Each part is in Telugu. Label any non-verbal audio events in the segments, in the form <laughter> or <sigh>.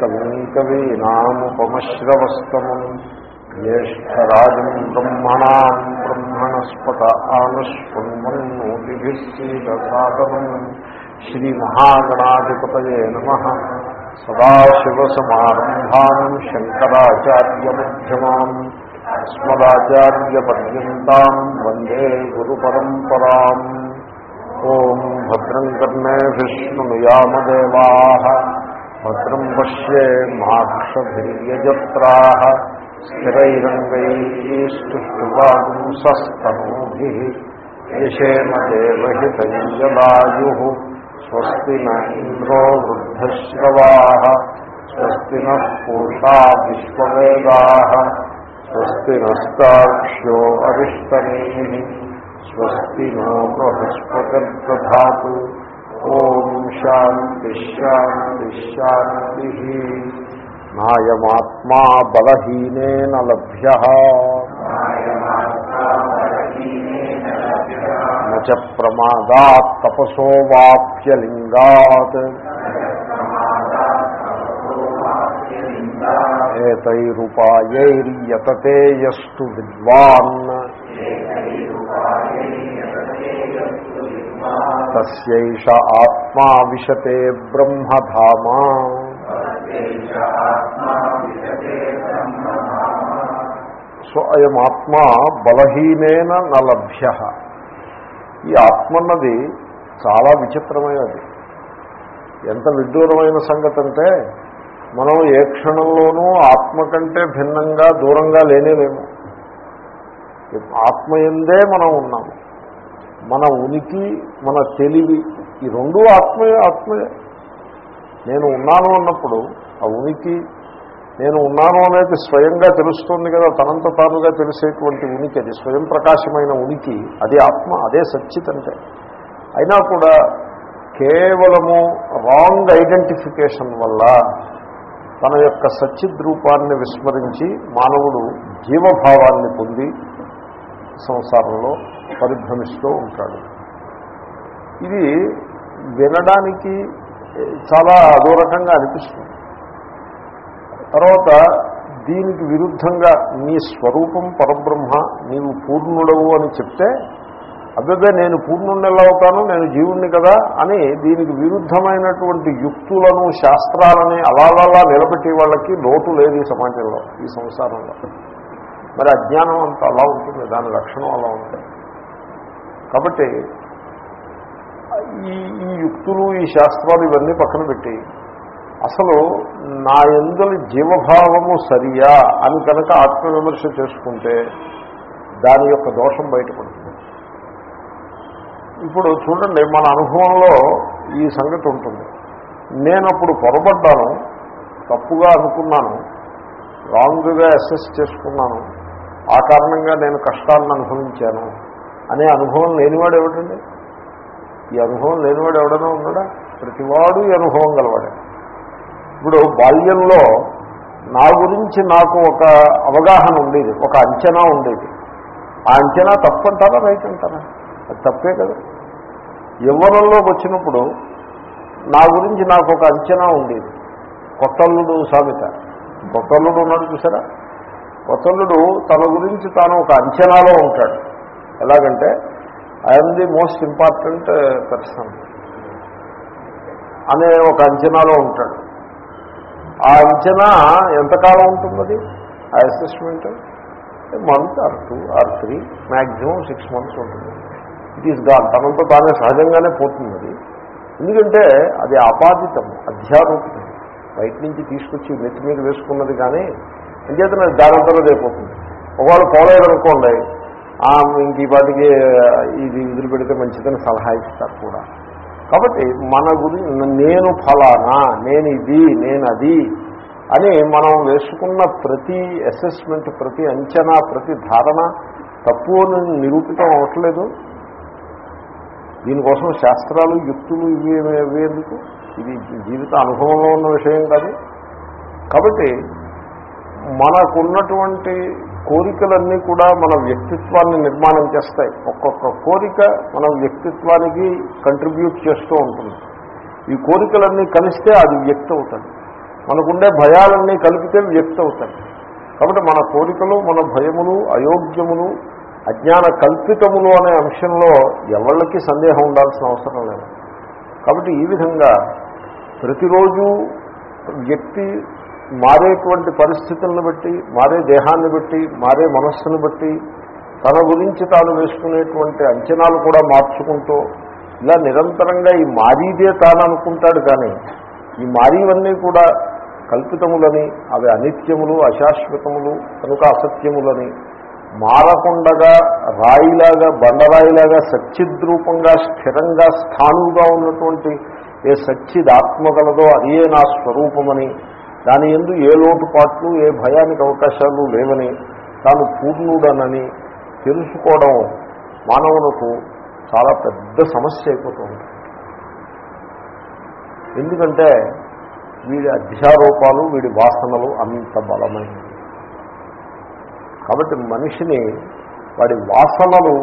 कविम् कवीनामुपमश्रवस्तमम्। ज्येष्ठराजम् ब्रह्मणाम् ब्रह्मणस्पत आनुष्पन्मन्नोतिभिः श्रीदसादनम् श्रीमहागणाधिपतये नमः। सदाशिवसमारम्भाम् शङ्कराचार्यमध्यमाम्। अस्मदाचार्यपर्यन्ताम् वंदे गुरुपरम्पराम्। ओम् भद्रम् कर्णे विष्णुयामदेवाः भद्रं पश्ये माक्षभिर्यजत्राः स्थिरैरङ्गैरीष्टुवागुंसस्तनूभिः यशेम देवहितञ्जवायुः स्वस्ति न इन्द्रो वृद्धश्रवाः, स्वस्ति नः पूषा विश्ववेगाः स्वस्ति नस्ताक्ष्यो अरिष्टनेः, स्वस्ति नो बृहस्पतिर्दधातु। శాంతి శాంతి శాంతి నాయమాత్మా బలహీనేన లభ్య నచ ప్రమాదాత్ తపసో వాప్యలింగాత్ ఏతైరుపాయైర్యతతే యస్తు విద్వాన్ తస్యైష ఆత్మా విశతే బ్రహ్మధామా సో అయం ఆత్మ బలహీనేన నలభ్య ఈ ఆత్మ అన్నది చాలా విచిత్రమైనది. ఎంత విడ్డూరమైన సంగతి అంటే మనం ఏ క్షణంలోనూ ఆత్మ కంటే భిన్నంగా దూరంగా లేనేలేము. ఆత్మయందే మనం ఉన్నాము. మన ఉనికి మన తెలివి ఈ రెండూ ఆత్మయే ఆత్మయే నేను ఉన్నాను అన్నప్పుడు ఆ ఉనికి నేను ఉన్నాను అనేది స్వయంగా తెలుస్తుంది కదా తనంత తానుగా తెలిసేటువంటి ఉనికి అది స్వయం ప్రకాశమైన ఉనికి అది ఆత్మ అదే సచ్చిత్ అంటే. అయినా కూడా కేవలము రాంగ్ ఐడెంటిఫికేషన్ వల్ల తన యొక్క సచ్చిద్ రూపాన్ని విస్మరించి మానవుడు జీవభావాన్ని పొంది సంసారంలో పరిభ్రమిస్తూ ఉంటాడు. ఇది వినడానికి చాలా అదూరకంగా అనిపిస్తుంది. తర్వాత దీనికి విరుద్ధంగా నీ స్వరూపం పరబ్రహ్మ నీవు పూర్ణుడవు అని చెప్తే అబ్బాయి నేను పూర్ణుడిని ఎలా అవుతాను నేను జీవుణ్ణి కదా అని దీనికి విరుద్ధమైనటువంటి యుక్తులను శాస్త్రాలని అలాలా నిలబెట్టే వాళ్ళకి లోటు లేదు ఈ సమాజంలో ఈ సంసారంలో. మరి అజ్ఞానం అంత అలా ఉంటుంది దాని లక్షణం అలా ఉంటుంది. కాబట్టి ఈ ఈ యుక్తులు ఈ శాస్త్రాలు ఇవన్నీ పక్కన పెట్టి అసలు నా ఎందుల జీవభావము సరియా అని కనుక ఆత్మవిమర్శ చేసుకుంటే దాని యొక్క దోషం బయటపడుతుంది. ఇప్పుడు చూడండి మన అనుభవంలో ఈ సంగతి ఉంటుంది. నేనప్పుడు పొరపడ్డాను తప్పుగా అనుకున్నాను రాంగ్గా అసెస్ చేసుకున్నాను ఆ కారణంగా నేను కష్టాలను అనుభవించాను అనే అనుభవం లేనివాడు ఎవడండి? ఈ అనుభవం లేనివాడు ఎవడనో ఉన్నాడా? ప్రతివాడు ఈ అనుభవం గలవాడే. ఇప్పుడు బాల్యంలో నా గురించి నాకు ఒక అవగాహన ఉండేది ఒక అంచనా ఉండేది. ఆ అంచనా తప్పంటారా రైట్ అంటారా అది తప్పే కదా. యవ్వనంలోకి వచ్చినప్పుడు నా గురించి నాకు ఒక అంచనా ఉండేది. కొత్తల్లుడు సామెత. కొత్తల్లుడు ఉన్నాడు చూసారా? వసంతుడు తన గురించి తాను ఒక అంచనాలో ఉంటాడు. ఎలాగంటే I'm the most important person అనే ఒక అంచనాలో ఉంటాడు. ఆ అంచనా ఎంతకాలం ఉంటుంది ఆ assessment month or two or three maximum six months ఉంటుంది. ఇట్ ఈస్ గాన్ తనంతా తానే సహజంగానే పోతుంది అది ఎందుకంటే అది ఆపాదితం అధ్యారూపితం. బయట నుంచి తీసుకొచ్చి నెత్తి మీద వేసుకున్నది కానీ అంచేతన దానంతలో అయిపోతుంది ఒకవేళ పోలేదనుకోండి ఇంక ఈ పాటికి ఇది విధులు పెడితే మంచిదని సలహా ఇస్తారు కూడా. కాబట్టి మన గురించి నేను ఫలానా నేను ఇది నేను అది అని మనం వేసుకున్న ప్రతి అసెస్మెంట్ ప్రతి అంచనా ప్రతి ధారణ తప్పు అని నిరూపితం అవ్వట్లేదు. దీనికోసం శాస్త్రాలు యుక్తులు ఇవి ఇవి ఎందుకు? ఇది జీవిత అనుభవంలో ఉన్న విషయం కాదు. కాబట్టి మనకున్నటువంటి కోరికలన్నీ కూడా మన వ్యక్తిత్వాన్ని నిర్మాణం చేస్తాయి. ఒక్కొక్క కోరిక మన వ్యక్తిత్వానికి కంట్రిబ్యూట్ చేస్తూ ఉంటుంది. ఈ కోరికలన్నీ కలిస్తే అది వ్యక్తి అవుతుంది మనకుండే భయాలన్నీ కలిపితే వ్యక్తి అవుతాయి కాబట్టి మన కోరికలు మన భయములు అయోగ్యములు అజ్ఞాన కల్పితములు అనే అంశంలో ఎవళ్ళకి సందేహం ఉండాల్సిన అవసరం లేదు. కాబట్టి ఈ విధంగా ప్రతిరోజు వ్యక్తి మారేటువంటి పరిస్థితులను బట్టి మారే దేహాన్ని బట్టి మారే మనస్సును బట్టి తన గురించి తాను వేసుకునేటువంటి అంచనాలు కూడా మార్చుకుంటూ ఇలా నిరంతరంగా ఈ మారీదే తాను అనుకుంటాడు కానీ ఈ మారీవన్నీ కూడా కల్పితములని అవి అనిత్యములు అశాశ్వతములు కనుక అసత్యములని మారకుండగా రాయిలాగా బండరాయిలాగా సచ్చిద్రూపంగా స్థిరంగా స్థానువుగా ఉన్నటువంటి ఏ సచ్చిద్ ఆత్మ అదే నా స్వరూపమని దాని ఎందు ఏ లోటుపాట్లు ఏ భయానికి అవకాశాలు లేవని తాను పూర్ణుడనని తెలుసుకోవడం మానవులకు చాలా పెద్ద సమస్య అయిపోతుంది ఎందుకంటే వీడి అధ్యారూపాలు వీడి వాసనలు అంత బలమైనవి. కాబట్టి మనిషిని వాడి వాసనలు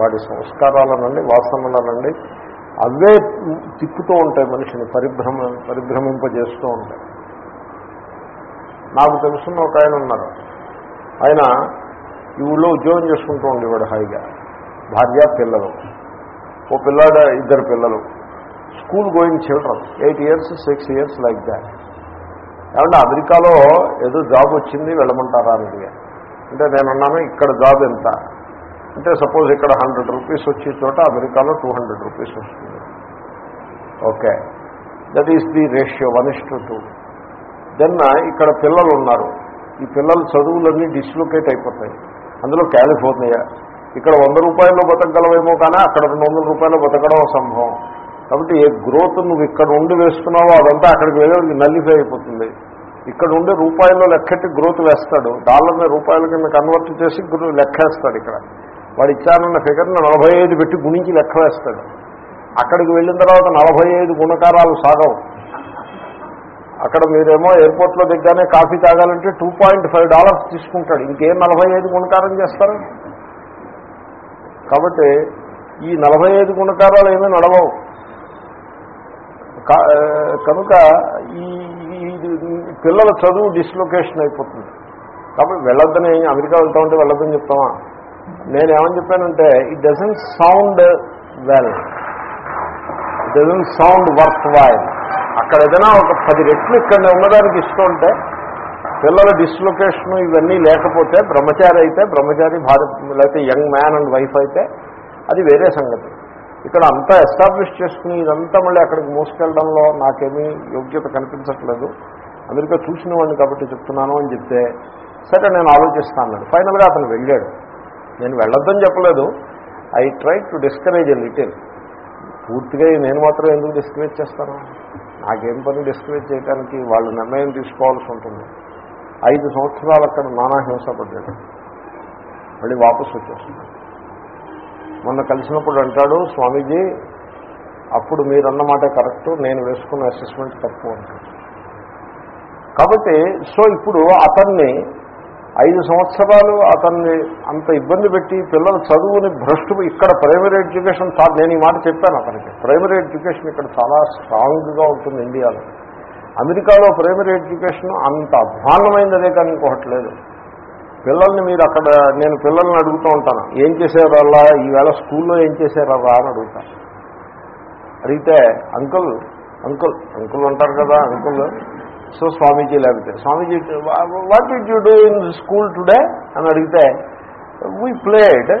వాడి సంస్కారాలనండి వాసనలనండి అవే తిప్పుతూ ఉంటాయి మనిషిని పరిభ్రమ పరిభ్రమింపజేస్తూ ఉంటాయి. నాకు తెలుసున్న ఒక ఆయన ఉన్నారు. ఆయన ఈ ఊళ్ళో ఉద్యోగం చేసుకుంటూ ఉండేవాడు హాయిగా. భార్య పిల్లలు. ఓ పిల్లాడ ఇద్దరు పిల్లలు. School going children. Eight years six years like that. ఏమంటే అమెరికాలో ఏదో జాబ్ వచ్చింది వెళ్ళమంటారా అని అంటే నేను అన్నాను ఇక్కడ జాబ్ ఎంత? అంటే సపోజ్ ఇక్కడ హండ్రెడ్ రూపీస్ వచ్చే చోట అమెరికాలో టూ హండ్రెడ్ రూపీస్ వస్తుంది. Okay. That is the ratio one is to two. Then ఇక్కడ పిల్లలు ఉన్నారు. ఈ పిల్లల చదువులన్నీ డిస్లొకేట్ అయిపోతాయి. అందులో కాలిఫోర్నియా. ఇక్కడ వంద రూపాయల్లో బతకగలవేమో కానీ అక్కడ రెండు వందల రూపాయలు బతకడం సంభవం కాబట్టి ఏ గ్రోత్ నువ్వు ఇక్కడ ఉండి వేస్తున్నావో అదంతా అక్కడికి వెళ్ళి నల్లిఫై అయిపోతుంది. ఇక్కడ ఉండే రూపాయల్లో లెక్కెట్టి గ్రోత్ వేస్తాడు. డాలర్ని రూపాయల కింద కన్వర్ట్ చేసి లెక్కేస్తాడు ఇక్కడ. వాడు ఇచ్చానన్న ఫిగర్ని నలభై ఐదు పెట్టి గుణించి లెక్క వేస్తాడు. అక్కడికి వెళ్ళిన తర్వాత నలభై ఐదు గుణకారాలు సాగవు. అక్కడ మీరేమో ఎయిర్పోర్ట్లో దిగ్గానే కాఫీ తాగాలంటే టూ పాయింట్ ఫైవ్ డాలర్స్ తీసుకుంటాడు. ఇంకేం నలభై ఐదు గుణకారం చేస్తారు? కాబట్టి ఈ నలభై ఐదు గుణకారాలు ఏమీ నడవవు. కా- కనుక ఈ పిల్లల చదువు డిస్లొకేషన్ అయిపోతుంది. కాబట్టి వెళ్ళొద్దని అమెరికా వెళ్తా ఉంటే వెళ్ళొద్దని చెప్తామా? నేను ఏమని చెప్పానంటే it doesn't sound well it doesn't sound worthwhile అక్కడ ఏదైనా ఒక పది రెట్లు ఇక్కడ ఉన్నదానికి ఇస్తూ ఉంటే పిల్లల డిస్లొకేషన్ ఇవన్నీ లేకపోతే బ్రహ్మచారి అయితే బ్రహ్మచారి భార్య లేకపోతే యంగ్ మ్యాన్ అండ్ వైఫ్ అయితే అది వేరే సంగతి. ఇక్కడ అంతా ఎస్టాబ్లిష్ చేసుకుని ఇదంతా మళ్ళీ అక్కడికి మోసుకెళ్ళడంలో నాకేమీ యోగ్యత కనిపించట్లేదు. అమెరికా చూసిన వాడిని కాబట్టి చెప్తున్నాను అని చెప్తే సరే నేను ఆలోచిస్తాను ఫైనల్గా అతను వెళ్ళాడు. నేను వెళ్ళొద్దని చెప్పలేదు. I try to discourage a little పూర్తిగా నేను మాత్రం ఎందుకు డిస్కరేజ్ చేస్తాను? నాకేం పని డిస్కరేజ్ చేయడానికి వాళ్ళు నిర్ణయం తీసుకోవాల్సి ఉంటుంది. ఐదు సంవత్సరాలు అక్కడ నానా హింస పడ్డాడు. మళ్ళీ వాపసు వచ్చేస్తున్నాడు మొన్న కలిసినప్పుడు అంటాడు స్వామీజీ అప్పుడు మీరన్నమాట కరెక్ట్ నేను వేసుకున్న అసెస్మెంట్ తక్కువ అంటాడు. కాబట్టి సో ఇప్పుడు అతన్ని ఐదు సంవత్సరాలు అతన్ని అంత ఇబ్బంది పెట్టి పిల్లల చదువుని భ్రష్టు ఇక్కడ ప్రైమరీ ఎడ్యుకేషన్ చాలా నేను ఈ మాట చెప్పాను అతనికి. ప్రైమరీ ఎడ్యుకేషన్ ఇక్కడ చాలా స్ట్రాంగ్గా ఉంటుంది ఇండియాలో. అమెరికాలో ప్రైమరీ ఎడ్యుకేషన్ అంత అధ్వాన్నమైనదే కానీ ఇంకొకటి లేదు. పిల్లల్ని మీరు అక్కడ నేను పిల్లల్ని అడుగుతూ ఉంటాను. ఏం చేసేవాళ్ళ? ఈవేళ స్కూల్లో ఏం చేశారల్లా అని అడుగుతాను అడిగితే అంకుల్ అంకుల్ అంకుల్ ఉంటారు కదా అంకుల్. సో స్వామీజీ లేకపోతే Swamiji what did you do in school today అని అడిగితే we played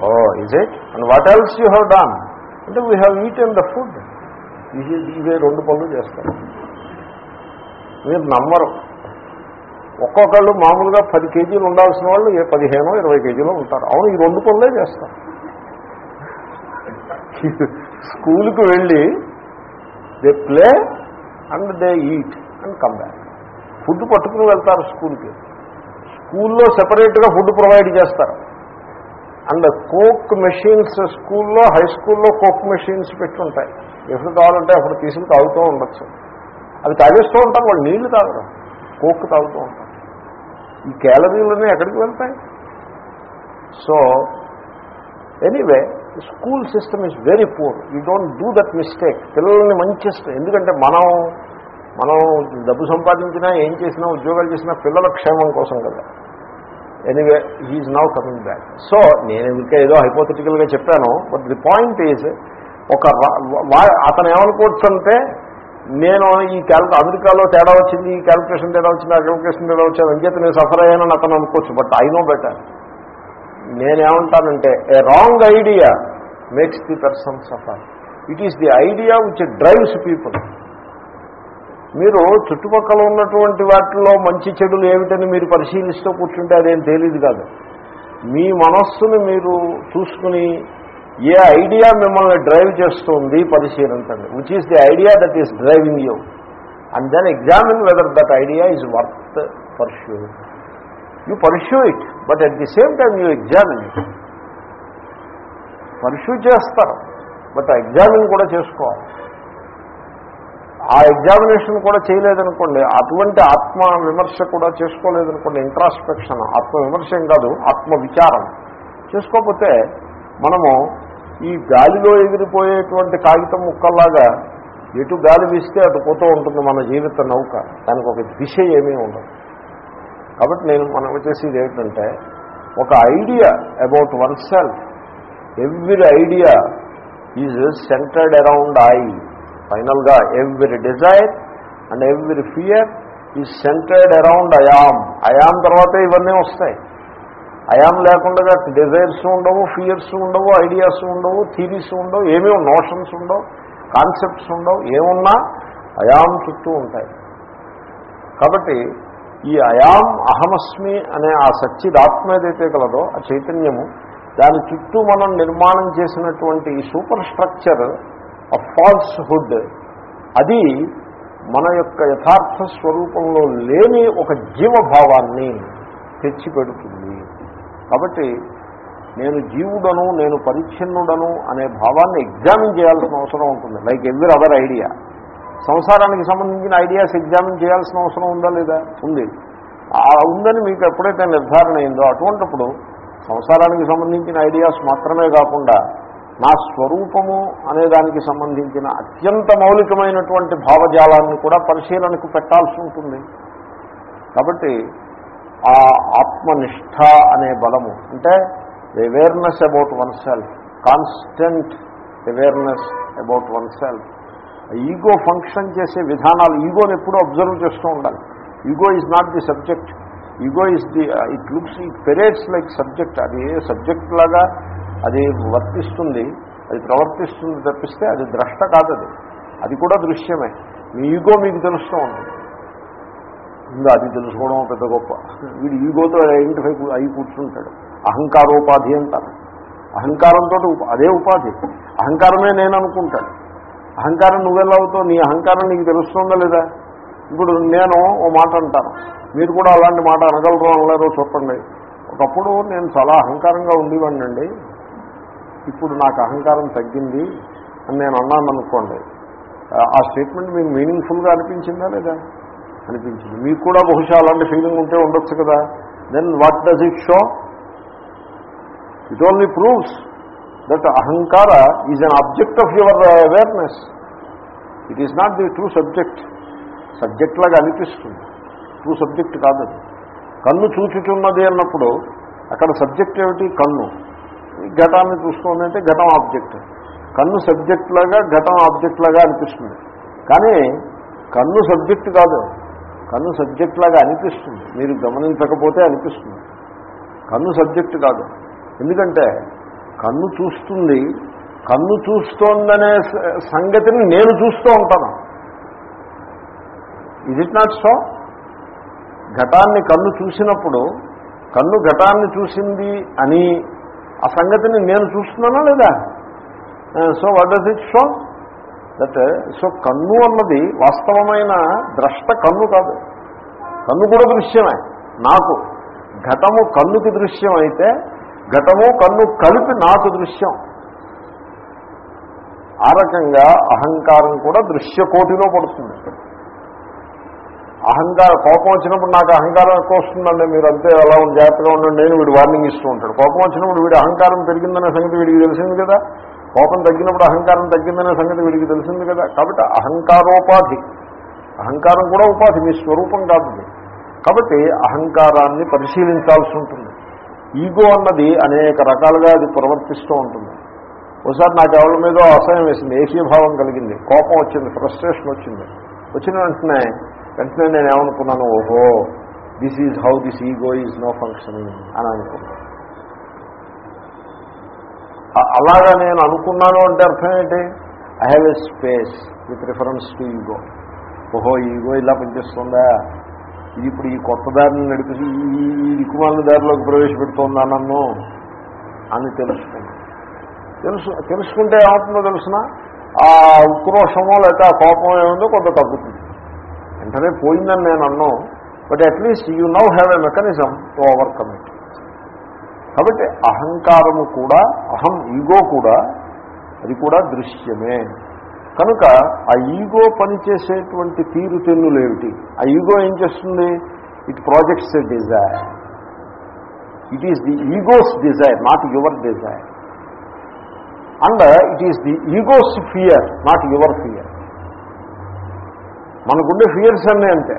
oh is it and what else you have done అంటే we have eaten the food ఇవే రెండు పనులు చేస్తారు మీరు నమ్మరు. ఒక్కొక్కళ్ళు మామూలుగా పది కేజీలు ఉండాల్సిన వాళ్ళు ఏ పదిహేనో ఇరవై కేజీలో ఉంటారు. అవును ఈ రెండు పనులే చేస్తారు <laughs> స్కూల్కి వెళ్ళి they play and they eat and come back food పట్టుకుని వెళ్తారు స్కూల్కి స్కూల్లో సెపరేట్గా ఫుడ్ ప్రొవైడ్ చేస్తారు. అండ్ కోక్ మెషిన్స్ స్కూల్లో హై స్కూల్లో కోక్ మెషిన్స్ పెట్టుంటాయి ఎప్పుడు కావాలంటే అప్పుడు తీసుకుని తాగుతూ ఉండొచ్చు. అవి తాగేస్తూ ఉంటారు వాళ్ళు నీళ్ళు తాగరు. కోక్ తాగుతూ ఉంటారు. ఈ క్యాలరీలన్నీ ఎక్కడికి వెళ్తాయి? So anyway school system is very poor you don't do that mistake పిల్లల్ని మంచి ఎందుకంటే మనం మనం డబ్బు సంపాదించినా ఏం చేసినా ఉద్యోగాలు చేసినా పిల్లల క్షేమం కోసం కదా. Anyway he is now coming back so నేను ఇంకా ఏదో హైపోథెటికల్గా చెప్పాను బట్ ది పాయింట్ ఈజ్ ఒక అతను ఏమనుకోవచ్చు అంటే నేను ఈ క్యాల్కు అమెరికాలో తేడా వచ్చింది ఈ క్యాల్కులేషన్ తేడా వచ్చింది ఆ క్యాల్కులేషన్ తేడా వచ్చింది అంచేత నేను సఫర్ అయ్యానని అతను అనుకోవచ్చు బట్ ఐ నో బెటర్ నేనేమంటానంటే a wrong idea makes the person suffer it is the idea which drives people మీరు చుట్టుపక్కల ఉన్నటువంటి వాటిల్లో మంచి చెడులు ఏమిటని మీరు పరిశీలిస్తూ కూర్చుంటే అదేం తేలిది కాదు. మీ మనస్సును మీరు చూసుకుని ఏ ఐడియా మిమ్మల్ని డ్రైవ్ చేస్తుంది పరిశీలించండి. Which is the idea that is driving you and then examine whether that idea is worth pursue you pursue it but at the same time you examine it pursue చేస్తారు బట్ ఎగ్జామిన్ కూడా చేసుకోవాలి. ఆ ఎగ్జామినేషన్ కూడా చేయలేదనుకోండి అటువంటి ఆత్మ విమర్శ కూడా చేసుకోలేదనుకోండి ఇంట్రాస్పెక్షన్ ఆత్మ విమర్శ ఏం కాదు ఆత్మ విచారం. చేసుకోకపోతే మనము ఈ గాలిలో ఎగిరిపోయేటువంటి కాగితం ముక్కల్లాగా ఎటు గాలి వీస్తే అటు పోతూ ఉంటుంది మన జీవిత నౌక దానికి ఒక దిశ ఏమీ ఉండదు. కాబట్టి నేను మనం వచ్చేసి ఏమిటంటే ఒక idea about oneself every idea is centred around I ఫైనల్గా every desire and every fear is centred around I'm. I'm తర్వాత ఇవన్నీ వస్తాయి. అయామ్ లేకుండా డిజైర్స్ ఉండవు ఫియర్స్ ఉండవు ఐడియాస్ ఉండవు థీరీస్ ఉండవు ఏమీ నోషన్స్ ఉండవు కాన్సెప్ట్స్ ఉండవు ఏమున్నా అయాం చుట్టూ ఉంటాయి. కాబట్టి ఈ అయాం అహమస్మి అనే ఆ సచ్చిదాత్మ ఏదైతే కలదో ఆ చైతన్యము దాని చుట్టూ మనం నిర్మాణం చేసినటువంటి ఈ superstructure a falsehood అది మన యొక్క యథార్థ స్వరూపంలో లేని ఒక జీవభావాన్ని తెచ్చిపెడుతుంది. కాబట్టి నేను జీవుడను నేను పరిచ్ఛిన్నుడను అనే భావాన్ని ఎగ్జామిన్ చేయాల్సిన అవసరం ఉంటుంది. లైక్ ఎవ్రీ అదర్ ఐడియా సంసారానికి సంబంధించిన ఐడియాస్ ఎగ్జామిన్ చేయాల్సిన అవసరం ఉందా లేదా? ఉంది. ఉందని మీకు ఎప్పుడైతే నిర్ధారణ అయిందో అటువంటిప్పుడు సంసారానికి సంబంధించిన ఐడియాస్ మాత్రమే కాకుండా నా స్వరూపము అనే దానికి సంబంధించిన అత్యంత మౌలికమైనటువంటి భావజాలాన్ని కూడా పరిశీలనకు పెట్టాల్సి ఉంటుంది. కాబట్టి ఆ ఆత్మనిష్ట అనే బలము అంటే awareness about oneself constant awareness about oneself ego function చేసే విధానాలు ఈగోని ఎప్పుడూ అబ్జర్వ్ చేస్తూ ఉండాలి. Ego is not the subject ego is the it looks it operates like subject అది సబ్జెక్ట్ లాగా అది వర్తిస్తుంది అది ప్రవర్తిస్తుంది తప్పిస్తే అది ద్రష్ట కాదు అది అది కూడా దృశ్యమే. మీ ఈగో మీకు తెలుస్తూ ఉంటుంది. ఇంకా అది తెలుసుకోవడం పెద్ద గొప్ప. వీడు ఈగోతో ఐడెంటిఫై అయి కూర్చుంటాడు. అహంకారోపాధి అంటారు. అహంకారంతో అదే ఉపాధి. అహంకారమే నేను అనుకుంటాడు అహంకారం నువ్వెలా అవుతావు? నీ అహంకారం నీకు తెలుస్తుందా లేదా? ఇప్పుడు నేను ఓ మాట అంటాను. మీరు కూడా అలాంటి మాట అనగలరు అనలేరో చెప్పండి. ఒకప్పుడు నేను చాలా అహంకారంగా ఉండేవాడినండి. ఇప్పుడు నాకు అహంకారం తగ్గింది అని నేను అన్నాను అనుకోండి. ఆ స్టేట్మెంట్ మీకు మీనింగ్ఫుల్గా అనిపించిందా లేదా? అనిపించింది. మీకు కూడా బహుశా అలాంటి ఫీలింగ్ ఉంటే ఉండొచ్చు కదా. Then what does it show it only proves that అహంకార is an object of your awareness it is not the true subject subject లాగా అనిపిస్తుంది. ట్రూ సబ్జెక్ట్ కాదు కన్ను చూచుచున్నది అన్నప్పుడు అక్కడ సబ్జెక్ట్ ఏమిటి? కన్ను. ఘటాన్ని చూస్తుందంటే ఘటం ఆబ్జెక్ట్. కన్ను సబ్జెక్ట్ లాగా ఘటం ఆబ్జెక్ట్ లాగా అనిపిస్తుంది. కానీ కన్ను సబ్జెక్ట్ కాదు. కన్ను సబ్జెక్ట్ లాగా అనిపిస్తుంది. మీరు గమనించకపోతే అనిపిస్తుంది. కన్ను సబ్జెక్ట్ కాదు. ఎందుకంటే కన్ను చూస్తుంది కన్ను చూస్తోందనే సంగతిని నేను చూస్తూ ఉంటాను. ఇది ఇట్ నాట్ సో ఘటాన్ని కన్ను చూసినప్పుడు కన్ను ఘటాన్ని చూసింది అని ఆ సంగతిని నేను చూస్తున్నానా లేదా? So what does it show that so కన్ను అన్నది వాస్తవమైన ద్రష్ట కన్ను కాదు. కన్ను కూడా దృశ్యమే నాకు. ఘటము కన్నుకి దృశ్యం అయితే ఘటము కన్ను కలిపి నాకు దృశ్యం. ఆ రకంగా అహంకారం కూడా దృశ్యకోటిలో పడుతుంది. అహంకార కోపం వచ్చినప్పుడు నాకు అహంకారం ఎక్కువ వస్తుందండి. మీరు అంతే అలా ఉండి జాగ్రత్తగా ఉండండి. నేను వీడు వార్నింగ్ ఇస్తూ ఉంటాడు. కోపం వచ్చినప్పుడు వీడి అహంకారం పెరిగిందనే సంగతి వీడికి తెలిసింది కదా. కోపం తగ్గినప్పుడు అహంకారం తగ్గిందనే సంగతి వీడికి తెలిసింది కదా. కాబట్టి అహంకారోపాధి. అహంకారం కూడా ఉపాధి మీ స్వరూపం కాదు కాబట్టి అహంకారాన్ని పరిశీలించాల్సి ఉంటుంది. ఈగో అన్నది అనేక రకాలుగా అది ప్రవర్తిస్తూ ఉంటుంది. ఒకసారి నాకు ఎవరి మీద అసహ్యం వేసింది. ఏకీభావం కలిగింది. కోపం వచ్చింది ఫ్రస్ట్రేషన్ వచ్చింది. వచ్చిన వెంటనే వెంటనే నేను ఏమనుకున్నాను ఓహో this is how this ego is no functioning అని అనుకున్నాను. అలాగా నేను అనుకున్నాను అంటే అర్థం ఏంటి? I have a space with reference to ego ఓహో ఈగో ఇలా పనిచేస్తుందా? ఇది ఇప్పుడు ఈ కొత్త దారిని నడిపి ఈ ఈ దిక్కుమాలిన దారిలోకి ప్రవేశపెడుతుందా నన్ను? అని తెలుసుకున్నాను. తెలుసు తెలుసుకుంటే ఏమవుతుందో తెలుసిన? ఆ ఉక్రోషమో లేకపోతే ఆ కోపం ఏముందో కొంత తగ్గుతుంది. వెంటనే పోయిందని నేను అన్నాను but at least you now have a mechanism to overcome it కాబట్టి అహంకారము కూడా అహం ఈగో కూడా అది కూడా దృశ్యమే. కనుక ఆ ఈగో పనిచేసేటువంటి తీరు తెన్నులేమిటి ఆ ఈగో ఏం చేస్తుంది? It projects a desire it is the ego's desire not your desire and it is the ego's fear not your fear మనకుండే ఫియర్స్ అన్నీ అంతే.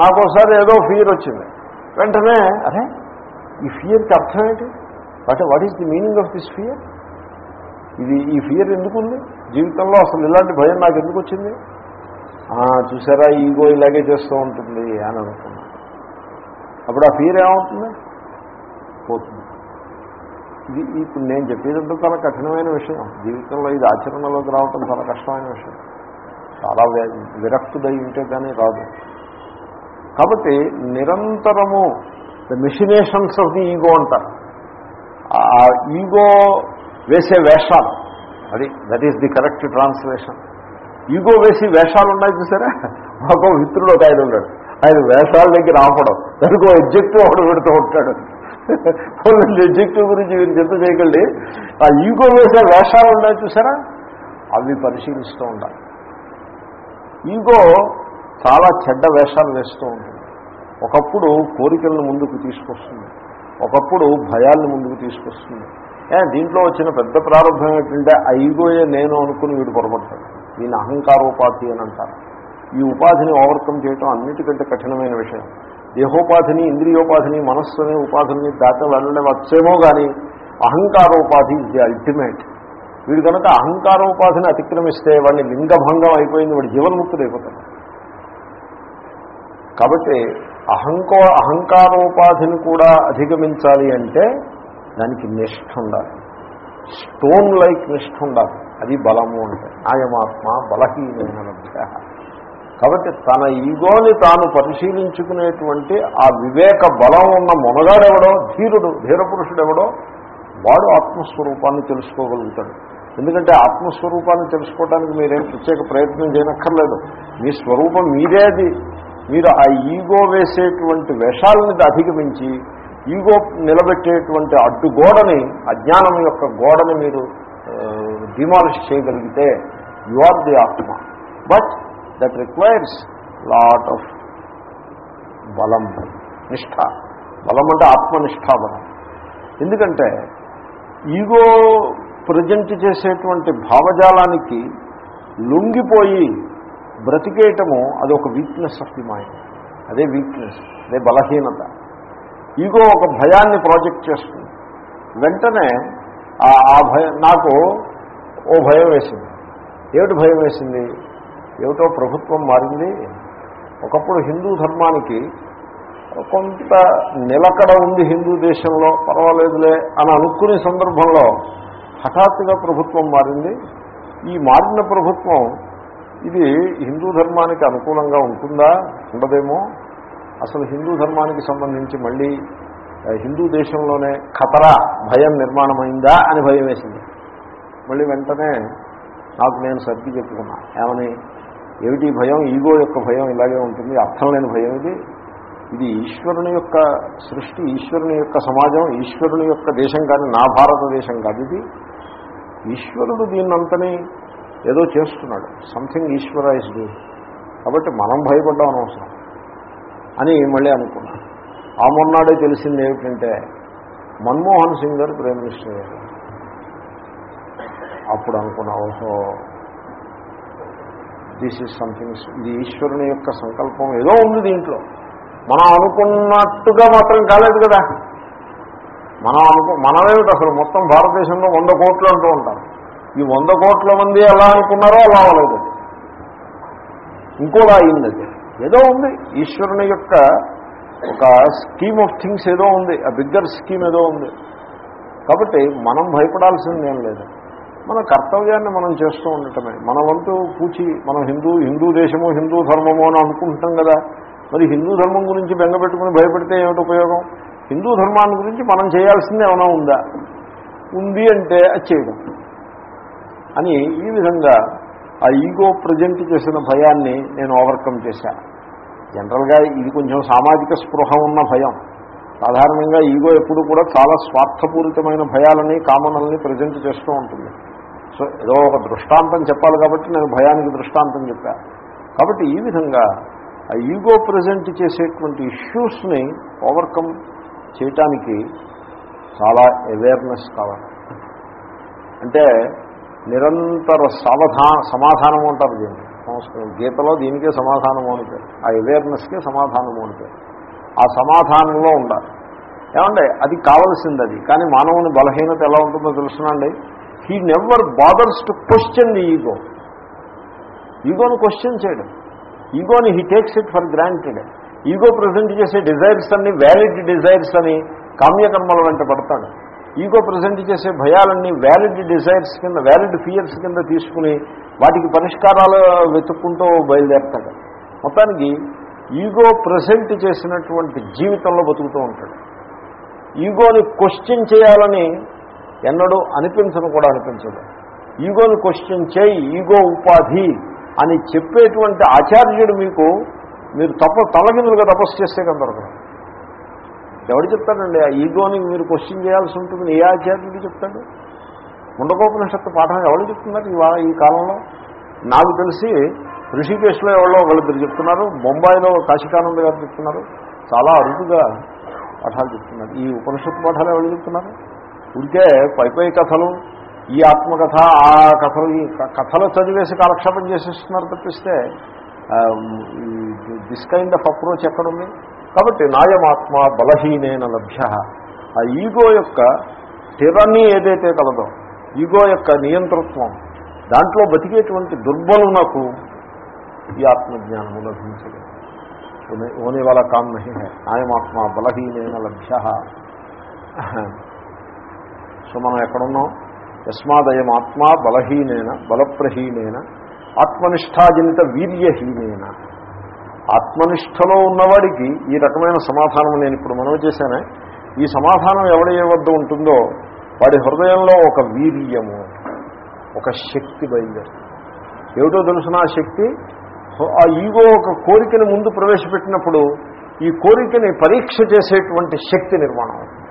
నాకు ఒకసారి ఏదో ఫియర్ వచ్చింది. వెంటనే అరే ఈ ఫియర్కి అర్థం ఏంటి? What what is the meaning of this fear ఇది ఈ ఫియర్ ఎందుకుంది? జీవితంలో అసలు ఇలాంటి భయం నాకు ఎందుకు వచ్చింది చూసారా ఈగో ఇలాగే చేస్తూ ఉంటుంది అని అనుకున్నాను అప్పుడు ఆ ఫియర్ ఏమవుతుంది? పోతుంది. ఇది ఇప్పుడు నేను చెప్పేదంతా చాలా కఠినమైన విషయం. జీవితంలో ఇది ఆచరణలోకి రావటం చాలా కష్టమైన విషయం. చాలా విరక్తుడై ఉంటే కానీ రాదు. కాబట్టి నిరంతరము the machinations of the ego అంటారు. ఆ ఈగో వేసే వేషాలు అది that is the correct translation ego వేసి వేషాలు ఉన్నాయి చూసారా? మాకు మిత్రుడు ఒక ఆయన ఉన్నాడు. ఆయన వేషాల దగ్గర ఆపడం దానికి ఒక ఎగ్జెక్టివ్ ఒకటి పెడుతూ ఉంటాడు. ఎగ్జెక్టివ్ గురించి మీరు చెప్తూ చేయకండి. ఆ ఈగో వేసే వేషాలు ఉన్నాయి చూసారా? అవి పరిశీలిస్తూ ఉండాలి. ఈగో చాలా చెడ్డ వేషాలు వేస్తూ ఉంటుంది. ఒకప్పుడు కోరికలను ముందుకు తీసుకొస్తుంది. ఒకప్పుడు భయాల్ని ముందుకు తీసుకొస్తుంది. దీంట్లో వచ్చిన పెద్ద ప్రారంభం ఏంటంటే ఆ ఈగోయే నేను అనుకుని వీడు పొరపడతాడు దీని అహంకారోపాధి అని అంటారు. ఈ ఉపాధిని ఓవర్కమ్ చేయటం అన్నిటికంటే కఠినమైన విషయం. దేహోపాధిని ఇంద్రియోపాధిని మనస్సు అనే ఉపాధిని దాట వెళ్ళడం వచ్చేమో కానీ అహంకారోపాధి ఇస్ ది అల్టిమేట్ వీడు కనుక అహంకారోపాధిని అతిక్రమిస్తే వాడిని లింగభంగం అయిపోయింది వాడు జీవన్ముక్తుడు అయిపోతాడు కాబట్టి అహంకో అహంకారోపాధిని కూడా అధిగమించాలి అంటే దానికి నిష్ఠ ఉండాలి. స్టోన్ లైక్ నిష్ఠ ఉండాలి. అది బలము అంటే ఆయమాత్మ బలహీనమైన లభ్య కాబట్టి తన ఈగోని తాను పరిశీలించుకునేటువంటి ఆ వివేక బలం ఉన్న మొనగాడెవడో ధీరుడు ధీరపురుషుడెవడో వాడు ఆత్మస్వరూపాన్ని తెలుసుకోగలుగుతాడు. ఎందుకంటే ఆత్మస్వరూపాన్ని తెలుసుకోవడానికి మీరేం ప్రత్యేక ప్రయత్నం చేయనక్కర్లేదు. మీ స్వరూపం మీరే అది. మీరు ఆ ఈగో వేసేటువంటి వేషాలని అధిగమించి ఈగో నిలబెట్టేటువంటి అడ్డుగోడని అజ్ఞానం యొక్క గోడని మీరు డిమాలిష్ చేయగలిగితే you are the atma. But that requires lot of బలం నిష్ఠ. బలం అంటే ఆత్మనిష్టా బలం ఎందుకంటే ఈగో ప్రజెంట్ చేసేటువంటి భావజాలానికి లొంగిపోయి బ్రతికేయటము అది ఒక వీక్నెస్ ఆఫ్ ది మైండ్ అదే వీక్నెస్ అదే బలహీనత. ఈగో ఒక భయాన్ని ప్రాజెక్ట్ చేస్తుంది. వెంటనే ఆ- ఆ భయం నాకు ఓ భయం వేసింది. ఏమిటి భయం వేసింది? ఏమిటో ప్రభుత్వం మారింది. ఒకప్పుడు హిందూ ధర్మానికి కొంత నిలకడ ఉంది హిందూ దేశంలో పర్వాలేదులే అని అనుకునే సందర్భంలో హఠాత్తుగా ప్రభుత్వం మారింది. ఈ మారిన ప్రభుత్వం ఇది హిందూ ధర్మానికి అనుకూలంగా ఉంటుందా? ఉండదేమో. అసలు హిందూ ధర్మానికి సంబంధించి మళ్ళీ హిందూ దేశంలోనే ఖతరా భయం నిర్మాణమైందా అని భయం వేసింది. మళ్ళీ వెంటనే నాకు నేను సర్ది చెప్పుకున్నా. ఏమని? ఏమిటి భయం? ఈగో యొక్క భయం ఇలాగే ఉంటుంది. అర్థం లేని భయం ఇది. ఇది ఈశ్వరుని యొక్క సృష్టి ఈశ్వరుని యొక్క సమాజం ఈశ్వరుని యొక్క దేశం కానీ నా భారతదేశం కాదు ఇది. ఈశ్వరుడు దీన్నంతని ఏదో చేస్తున్నాడు. సంథింగ్ ఈశ్వర ఇస్ డూ కాబట్టి మనం భయపడ్డాం అనవసరం అని మళ్ళీ అనుకున్నా ఆ మొన్నాడే తెలిసింది ఏమిటంటే మన్మోహన్ సింగ్ గారు ప్రైమ్ మినిస్టర్ గారు అప్పుడు అనుకున్నా ఓహో దిస్ ఈజ్ సంథింగ్ ఇది ఈశ్వరుని యొక్క సంకల్పం ఏదో ఉంది దీంట్లో. మనం అనుకున్నట్టుగా మాత్రం కాలేదు కదా. మనం అనుకు మనమేమిటి అసలు మొత్తం భారతదేశంలో వంద కోట్లు అంటూ ఉంటారు ఈ వంద కోట్ల మంది ఎలా అనుకున్నారో అలా అవ్వలేదు. ఇంకోలా అయింది అది. ఏదో ఉంది. ఈశ్వరుని యొక్క ఒక స్కీమ్ ఆఫ్ థింగ్స్ ఏదో ఉంది. ఆ బిగ్గర్ స్కీమ్ ఏదో ఉంది. కాబట్టి మనం భయపడాల్సింది ఏం లేదు. మన కర్తవ్యాన్ని మనం చేస్తూ ఉండటమే. మన వంతు పూచి మనం హిందూ హిందూ దేశము హిందూ ధర్మము అని అనుకుంటున్నాం కదా. మరి హిందూ ధర్మం గురించి బెంగపెట్టుకుని భయపెడితే ఏమిటి ఉపయోగం? హిందూ ధర్మాన్ని గురించి మనం చేయాల్సింది ఏమైనా ఉందా? ఉంది అంటే అది చేయడం. అని ఈ విధంగా ఆ ఈగో ప్రజెంట్ చేసిన భయాన్ని నేను ఓవర్కమ్ చేశాను జనరల్గా ఇది కొంచెం సామాజిక స్పృహ ఉన్న భయం. సాధారణంగా ఈగో ఎప్పుడు కూడా చాలా స్వార్థపూరితమైన భయాలని కామనల్ని ప్రజెంట్ చేస్తూ ఉంటుంది. సో ఏదో ఒక దృష్టాంతం చెప్పాలి కాబట్టి నేను భయానికి దృష్టాంతం చెప్పాను కాబట్టి ఈ విధంగా ఆ ఈగో ప్రజెంట్ చేసేటువంటి ఇష్యూస్ని ఓవర్కమ్ చేయటానికి చాలా అవేర్నెస్ కావాలి. అంటే నిరంతర సావధా సమాధానము అంటారు దీన్ని. సంస్కృతం గీతలో దీనికే సమాధానము అని పేరు. ఆ అవేర్నెస్కే సమాధానము అని పేరు. ఆ సమాధానంలో ఉండాలి. ఏమంటే అది కావలసింది అది. కానీ మానవుని బలహీనత ఎలా ఉంటుందో తెలుసునండి he never bothers to question the ego ఈగోను question చేయడం. ఈగోని he takes it for granted. Ego present చేసే డిజైర్స్ అన్ని వ్యాలిడ్ డిజైర్స్ అని కామ్యకర్మల వెంట పడతాడు. ఈగో ప్రజెంట్ చేసే భయాలన్నీ వ్యాలిడ్ డిజైర్స్ కింద వ్యాలిడ్ ఫియర్స్ కింద తీసుకుని వాటికి పరిష్కారాలు వెతుక్కుంటూ బయలుదేరతాడు. మొత్తానికి ఈగో ప్రజెంట్ చేసినటువంటి జీవితంలో బతుకుతూ ఉంటాడు. ఈగోని క్వశ్చన్ చేయాలని ఎన్నడూ అనిపించను కూడా అనిపించదు. ఈగోని క్వశ్చన్ చేయి ఈగో ఉపాధి. అని చెప్పేటువంటి ఆచార్యుడు మీకు మీరు తప్ప తలగిందులుగా తపస్సు చేస్తే కనుక ఎవడు చెప్తాడండి ఆ ఈగోని మీరు క్వశ్చన్ చేయాల్సి ఉంటుంది ఏ ఆచార్యుడు చెప్తాడు? ముండకోపనిషత్తు పాఠం ఎవరు చెప్తున్నారు ఈ ఈ కాలంలో? నాకు తెలిసి ఋషికేశ్లో ఎవరో ఒకళ్ళిద్దరు చెప్తున్నారు బొంబాయిలో కాశీకానంద గారు చెప్తున్నారు చాలా అరుదుగా పాఠాలు చెప్తున్నారు. ఈ ఉపనిషత్తు పాఠాలు ఎవరు చెప్తున్నారు? ఉంటే పై పై కథలు ఈ ఆత్మకథ ఆ కథలు ఈ కథలు చదివేసి కాలక్షేపం చేసేస్తున్నారు తప్పిస్తే దిస్ కైండ్ ఆఫ్ అప్రోచ్ ఎక్కడుంది? కాబట్టి నాయమాత్మ బలహీనైన లభ్య. ఆ ఈగో యొక్క స్థిరని ఏదైతే కలదో ఈగో యొక్క నియంతృత్వం దాంట్లో బతికేటువంటి దుర్బలునకు ఈ ఆత్మజ్ఞానము లభించదు. ఓనే వాళ్ళ కామ్ నహి హే. నాయమాత్మ బలహీనైన లభ్య. సో మనం ఎక్కడున్నాం? యస్మాదయం ఆత్మా బలహీనైన బలప్రహీనైన ఆత్మనిష్టాజనిత వీర్యహీనైన. ఆత్మనిష్టలో ఉన్నవాడికి ఈ రకమైన సమాధానం నేను ఇప్పుడు మనవి చేశానే. ఈ సమాధానం ఎవడి వద్ద ఉంటుందో వాడి హృదయంలో ఒక వీర్యము ఒక శక్తి బయలుదేరుతుంది. ఏమిటో తెలుసిన ఆ శక్తి? ఆ ఈగో ఒక కోరికని ముందు ప్రవేశపెట్టినప్పుడు ఈ కోరికని పరీక్ష చేసేటువంటి శక్తి నిర్మాణం అవుతుంది.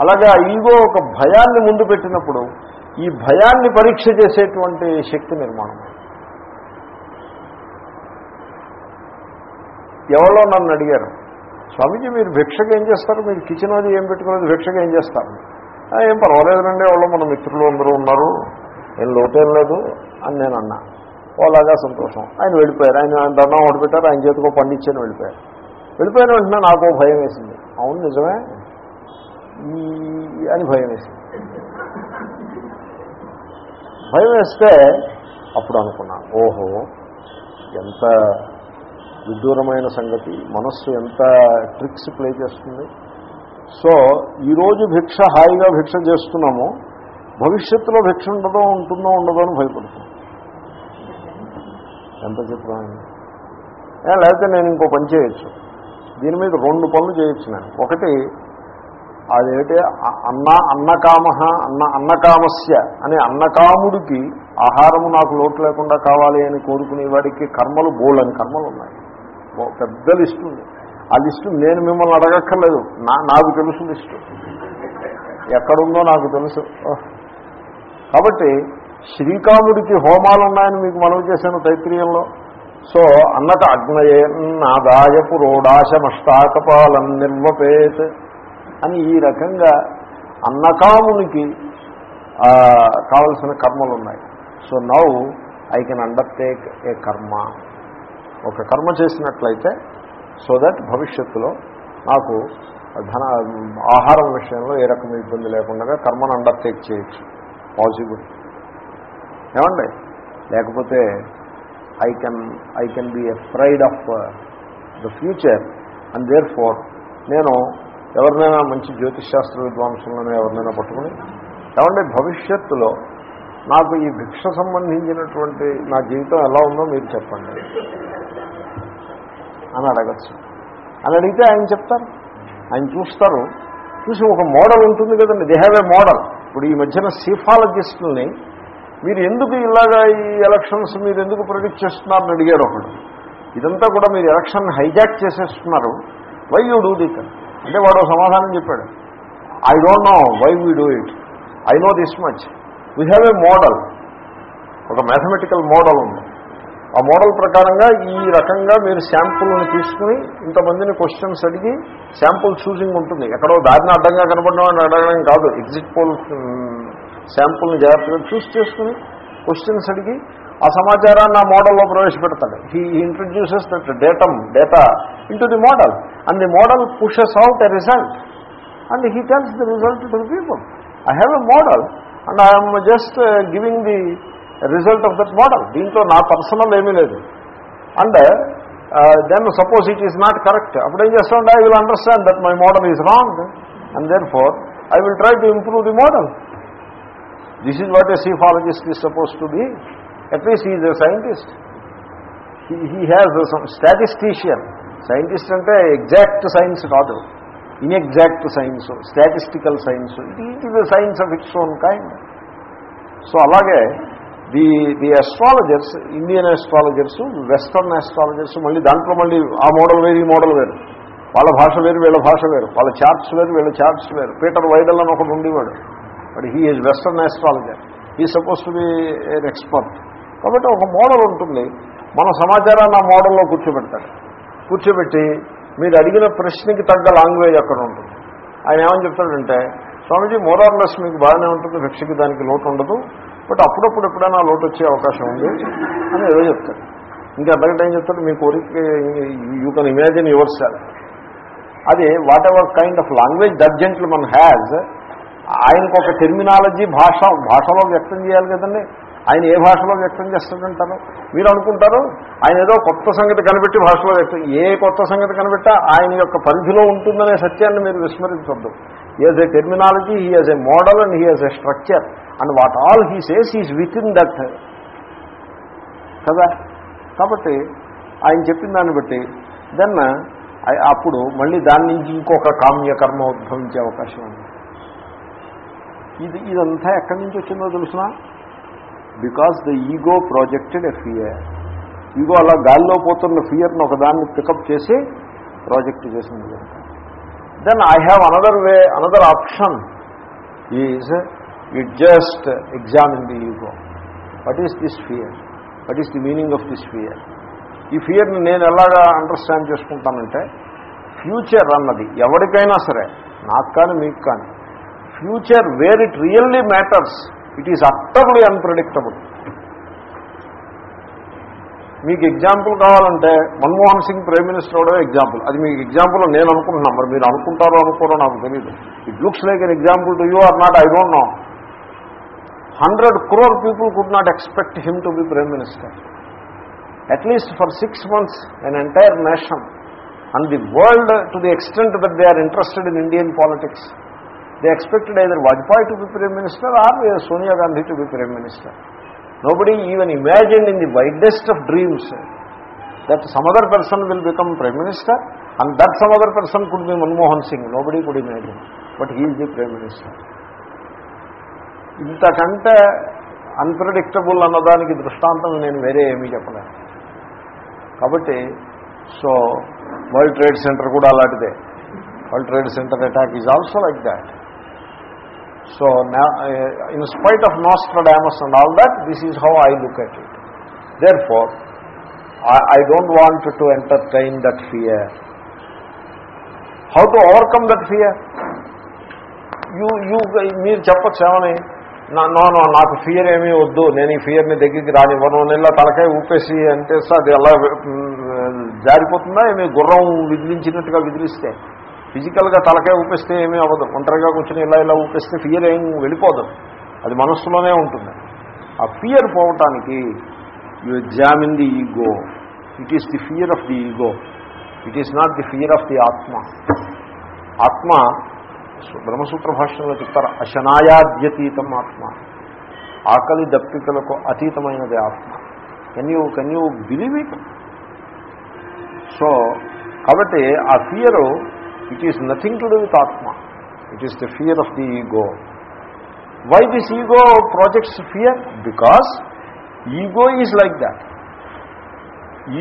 అలాగే ఈగో ఒక భయాన్ని ముందు పెట్టినప్పుడు ఈ భయాన్ని పరీక్ష చేసేటువంటి శక్తి నిర్మాణం. ఎవరో నన్ను అడిగారు స్వామీజీ మీరు భిక్షకు ఏం చేస్తారు? మీరు కిచెన్ అది ఏం పెట్టుకునేది భిక్షకు ఏం చేస్తారు? ఏం పర్వాలేదునండి ఎవరో మన మిత్రులు అందరూ ఉన్నారు. ఏం లోటేం లేదు అని నేను అన్నా. ఓలాగా సంతోషం. ఆయన వెళ్ళిపోయారు. ఆయన దండం ఒకటి పెట్టారు. ఆయన చేతికో పండించాను వెళ్ళిపోయారు. వెళ్ళిపోయిన వెంటనే నాకు భయం వేసింది. అవును నిజమే. అని భయం వేసింది భయం వేస్తే అప్పుడు అనుకున్నాను ఓహో ఎంత విదూరమైన సంగతి మనస్సు ఎంత ట్రిక్స్ ప్లే చేస్తుంది. సో ఈరోజు భిక్ష హాయిగా భిక్ష చేస్తున్నాము భవిష్యత్తులో భిక్ష ఉండదో ఉంటుందో ఉండదో అని భయపడుతున్నాం. ఎంత చిత్రమైంది లేకపోతే నేను ఇంకో పని చేయొచ్చు. దీని మీద రెండు పనులు చేయొచ్చు నేను. ఒకటి అదేంటి అన్న అన్నకామ అన్న అన్నకామస్య అనే అన్నకాముడికి ఆహారము నాకు లోటు లేకుండా కావాలి అని కోరుకునే వాడికి కర్మలు బోలని కర్మలు ఉన్నాయి పెద్ద లిస్టు ఉంది. ఆ లిస్టు నేను మిమ్మల్ని అడగక్కర్లేదు. నా నాకు తెలుసు లిస్టు. ఎక్కడుందో నాకు తెలుసు. కాబట్టి శ్రీకాముడికి హోమాలు ఉన్నాయని మీకు మనవి చేశాను తైత్రీయంలో. సో అన్నట అగ్నయే నాదాయ పురోడాశమష్టాకపాలం నిర్వపేత్. అని ఈ రకంగా అన్నకామునికి కావలసిన కర్మలు ఉన్నాయి so now I can undertake a karma. ఒక కర్మ చేసినట్లయితే సో దట్ భవిష్యత్తులో నాకు ధన ఆహారం విషయంలో ఏ రకం ఇబ్బంది లేకుండా కర్మను అండర్టేక్ చేయొచ్చు. పాసిబుల్ ఏమండి? లేకపోతే I can I can be a pride of the future and therefore నేను ఎవరినైనా మంచి జ్యోతిషాస్త్ర విద్వాంసులను ఎవరినైనా పట్టుకుని ఏమంటే భవిష్యత్తులో నాకు ఈ భిక్ష సంబంధించినటువంటి నా జీవితం ఎలా ఉందో మీరు చెప్పండి అని అడగచ్చు. అని అడిగితే ఆయన చెప్తారు. ఆయన చూస్తారు. చూసి ఒక మోడల్ ఉంటుంది కదండి. దే హ్యావ్ ఏ మోడల్ ఇప్పుడు ఈ మధ్యన సీఫాలజిస్టుల్ని మీరు ఎందుకు ఇలాగా ఈ ఎలక్షన్స్ మీరు ఎందుకు ప్రొడిక్ట్ చేస్తున్నారని అడిగాడు ఒకడు. ఇదంతా కూడా మీరు ఎలక్షన్ హైజాక్ చేసేస్తున్నారు. వై యూ డూ దిట్ అంటే వాడు సమాధానం చెప్పాడు. I don't know why we do it I know this much we have a model ఒక మ్యాథమెటికల్ మోడల్ ఉంది. ఆ మోడల్ ప్రకారంగా ఈ రకంగా మీరు శాంపుల్ని తీసుకుని ఇంతమందిని క్వశ్చన్స్ అడిగి శాంపుల్ చూసింగ్ ఉంటుంది. ఎక్కడో దారిని అడ్డంగా కనపడడం అడగడం కాదు. ఎగ్జిట్ పోల్ శాంపుల్ని జాగ్రత్తగా చూస్ చేసుకుని క్వశ్చన్స్ అడిగి ఆ సమాచారాన్ని ఆ మోడల్లో ప్రవేశపెడతాడు. He introduces that datum data in the model and the model pushes out a result and he tells the result to the people I have a model and I'm just giving the result of that model దీంట్లో నా పర్సనల్ ఏమీ లేదు. And then suppose it is not correct అప్పుడు ఏం చేస్తామంటే I will understand that my model is wrong and therefore I will try to improve the model this is what a psephologist is suppose to be at least is a scientist he has statistician scientist అంటే ఎగ్జాక్ట్ సైన్స్ కాదు. Inexact science statistical science it is the science of its own kind so అలాగే the the astrologers Indian astrologers western astrologers మళ్ళీ దాంట్లో మళ్ళీ ఆ మోడల్ వేరు ఈ మోడల్ వేరు. వాళ్ళ భాష వేరు వీళ్ళ భాష వేరు. వాళ్ళ చార్ట్స్ వేరు వీళ్ళ చార్ట్స్ వేరు. పీటర్ వైడల్ అని ఒకడు ఉండేవాడు. But he is western astrologer he suppose to be an expert కాబట్టి ఒక మోడల్ ఉంటుంది. మన సమాచారాన్ని ఆ మోడల్లో కూర్చోబెడతాడు. కూర్చోబెట్టి మీరు అడిగిన ప్రశ్నకి తగ్గ లాంగ్వేజ్ అక్కడ ఉంటుంది. ఆయన ఏమని చెప్తాడంటే స్వామీజీ మోరార్లెస్ మీకు బాగానే ఉంటుంది భిక్షకి దానికి లోటు ఉండదు బట్ అప్పుడప్పుడు ఎప్పుడైనా లోటు వచ్చే అవకాశం ఉంది అని ఏదో చెప్తాడు. ఇంకా అంతకంటే ఏం చెప్తాడు? మీ కోరిక you can imagine your self అది what ever kind of language దర్జెంట్లు మన హ్యాజ్ ఆయనకు ఒక టెర్మినాలజీ భాష భాషలో వ్యక్తం చేయాలి కదండి. ఆయన ఏ భాషలో వ్యక్తం చేస్తాడంటారు మీరు అనుకుంటారు? ఆయన ఏదో కొత్త సంగతి కనిపెట్టి భాషలో వ్యక్తం ఏ కొత్త సంగతి కనిపెట్టా ఆయన యొక్క పరిధిలో ఉంటుందనే సత్యాన్ని మీరు విస్మరించొద్దు. He has a terminology he has a model and he has a structure and what all he says is within that కదా? కాబట్టి ఆయన చెప్పిన దాన్ని బట్టి దెన్ uh, అప్పుడు మళ్ళీ దాని నుంచి ఇంకొక కామ్యకర్మ ఉద్భవించే అవకాశం ఉంది. ఇది ఇదంతా ఎక్కడి నుంచి వచ్చిందో తెలుసినా? Because the ego projected a fear ego అలా గాల్లో పోతున్న ఫియర్ని ఒకదాన్ని పికప్ చేసి ప్రాజెక్ట్ చేసింది. Then I have another way another option is it just examine the ego what is this fear what is the meaning of this fear ఈ ఫియర్ని నేను ఎలాగా అండర్స్టాండ్ చేసుకుంటానంటే ఫ్యూచర్ అన్నది ఎవరికైనా సరే నాకు కానీ మీకు కానీ future where it really matters it is utterly unpredictable మీకు ఎగ్జాంపుల్ కావాలంటే మన్మోహన్ సింగ్ ప్రైమ్ మినిస్టర్ అవడమే ఎగ్జాంపుల్ అది మీకు ఎగ్జాంపుల్ నేను అనుకుంటున్నాను. మరి మీరు అనుకుంటారో అనుకోరో నాకు తెలియదు it looks like an example to you or not I don't know hundred crore people could not expect him to be prime minister at least for six months an entire nation and the world to the extent that they are interested in Indian politics they expected either Vajpayee to be prime minister or Sonia Gandhi to be prime minister nobody even imagine in the widest of dreams that some person will become prime minister and that some person could be Manmohan Singh nobody could imagine but he the prime minister ఇంతకంటే అన్ప్రెడిక్టబుల్ అన్నదానికి దృష్టాంతం నేను వేరే ఏమీ చెప్పలేను. కాబట్టి సో వరల్డ్ ట్రేడ్ సెంటర్ కూడా అలాంటిదే. World Trade Center attack is also like that so in spite of Nostradamus and all that this is how I look at it therefore I don't want to entertain that fear how to overcome that fear you you మీరు చెప్పచ్చు ఏమని? నో నో నాకు ఫియర్ ఏమీ వద్దు. నేను ఈ ఫియర్ని దగ్గరికి రానివ్వను. నెల తలకాయ ఊపేసి అంటే అది అలా జారిపోతుందా? ఏమి గుర్రం విదిలించినట్టుగా విదిలిస్తే. ఫిజికల్గా తలకాయ ఊపిస్తే ఏమీ అవ్వదు. ఒంటరిగా కూర్చొని ఇలా ఇలా ఊపిస్తే ఫియర్ ఏం వెళ్ళిపోదు. అది మనస్సులోనే ఉంటుంది. ఆ ఫియర్ పోవటానికి you examine the ego. It is the fear of the ego. It is not the fear of the ఆత్మ. ఆత్మ బ్రహ్మసూత్ర భాషలో చెప్తారు అశనాయాద్యతీతం ఆత్మ. ఆకలి దప్పికలకు అతీతమైనది ఆత్మ. Can you can you believe it so కాబట్టి ఆ fear it is nothing to do with ఆత్మ it is the fear of the ego why this ego projects fear because ego is like that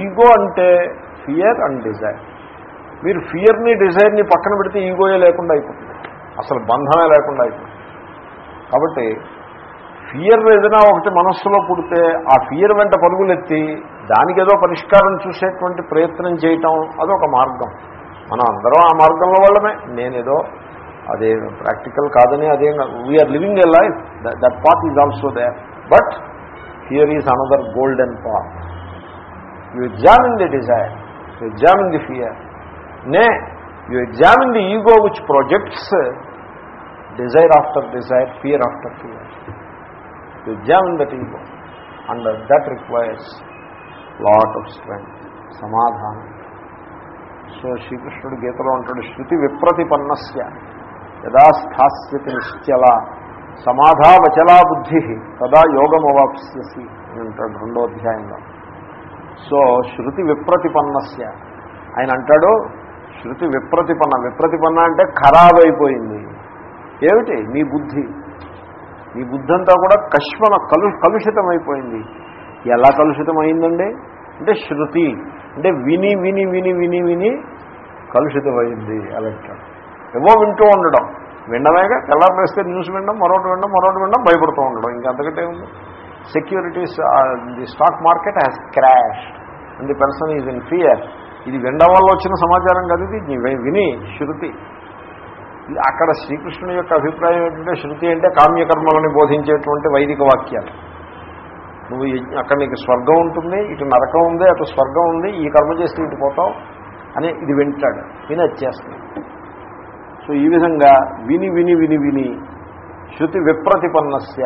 ego అంటే ఫియర్ అండ్ డిజైర్ మీరు ఫియర్ని డిజైర్ని పక్కన పెడితే ఈగోయే లేకుండా అయిపోతుంది. అసలు బంధమే లేకుండా అయిపోతుంది. కాబట్టి ఫియర్ ఏదైనా ఒకటి మనస్సులో పుడితే ఆ ఫియర్ వెంట పరుగులెత్తి దానికి ఏదో పరిష్కారం చూసేటువంటి ప్రయత్నం చేయటం అదొక మార్గం. మనం అందరం ఆ మార్గంలో వాళ్ళమే. నేనేదో అదే ప్రాక్టికల్ కాదని అదే we are living a life that path is also there but here is another golden path you examine the desire you examine the fear నే you examine the ego which projects desire after desire, fear after fear. To examine that ego. And that requires lot of strength, సమాధానం సో శ్రీకృష్ణుడు గీతలో అంటాడు శృతి విప్రతిపన్నస్య యథాస్థాస్యతి నిశ్చల సమాధావచలా బుద్ధి తదా యోగమవాప్స్యసి అని అంటాడు రెండో అధ్యాయంలో. సో శృతి విప్రతిపన్నస్య ఆయన అంటాడు శృతి విప్రతిపన్న విప్రతిపన్న అంటే ఖరాబ్ అయిపోయింది ఏమిటి? నీ బుద్ధి. నీ బుద్ధి అంతా కూడా కష్మన కలు కలుషితమైపోయింది. ఎలా కలుషితమైందండి? అంటే శృతి. అంటే విని విని విని విని విని కలుషితమైంది అలా అంటాడు ఏవో వింటూ ఉండడం. వినడమేగా కలర్ వేస్తే న్యూస్ వినడం మరొకటి వినడం మరొకటి వినడం భయపడుతూ ఉండడం. ఇంకా అంతకంటే ఉంది securities the stock market has crash and the person is in fear ఇది వినడం వల్ల వచ్చిన సమాచారం కాదు ఇది. విని శృతి. అక్కడ శ్రీకృష్ణుని యొక్క అభిప్రాయం ఏంటంటే శృతి అంటే కామ్యకర్మలని బోధించేటువంటి వైదిక వాక్యాలు. నువ్వు అక్కడ నీకు స్వర్గం ఉంటుంది ఇటు నరకం ఉంది అటు స్వర్గం ఉంది ఈ కర్మ చేస్తే ఇటు పోతావు అని ఇది వింటాడు విని వచ్చేస్తుంది. సో ఈ విధంగా విని విని విని విని శృతి విప్రతిపన్నస్య.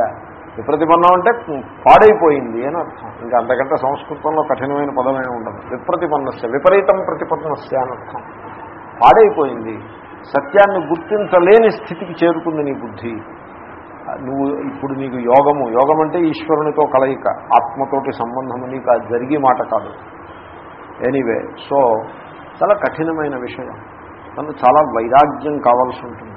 విప్రతిపన్నం అంటే పాడైపోయింది అని అర్థం. ఇంకా అంతకంటే సంస్కృతంలో కఠినమైన పదమే ఉండదు. విప్రతిపన్నస్య విపరీతం ప్రతిపన్నస్య అని అర్థం. పాడైపోయింది. సత్యాన్ని గుర్తించలేని స్థితికి చేరుకుంది నీ బుద్ధి. నువ్వు ఇప్పుడు నీకు యోగము యోగం అంటే ఈశ్వరునితో కలయిక ఆత్మతోటి సంబంధము నీకు అది జరిగే మాట కాదు. ఎనీవే సో చాలా కఠినమైన విషయం. తను చాలా వైరాగ్యం కావాల్సి ఉంటుంది.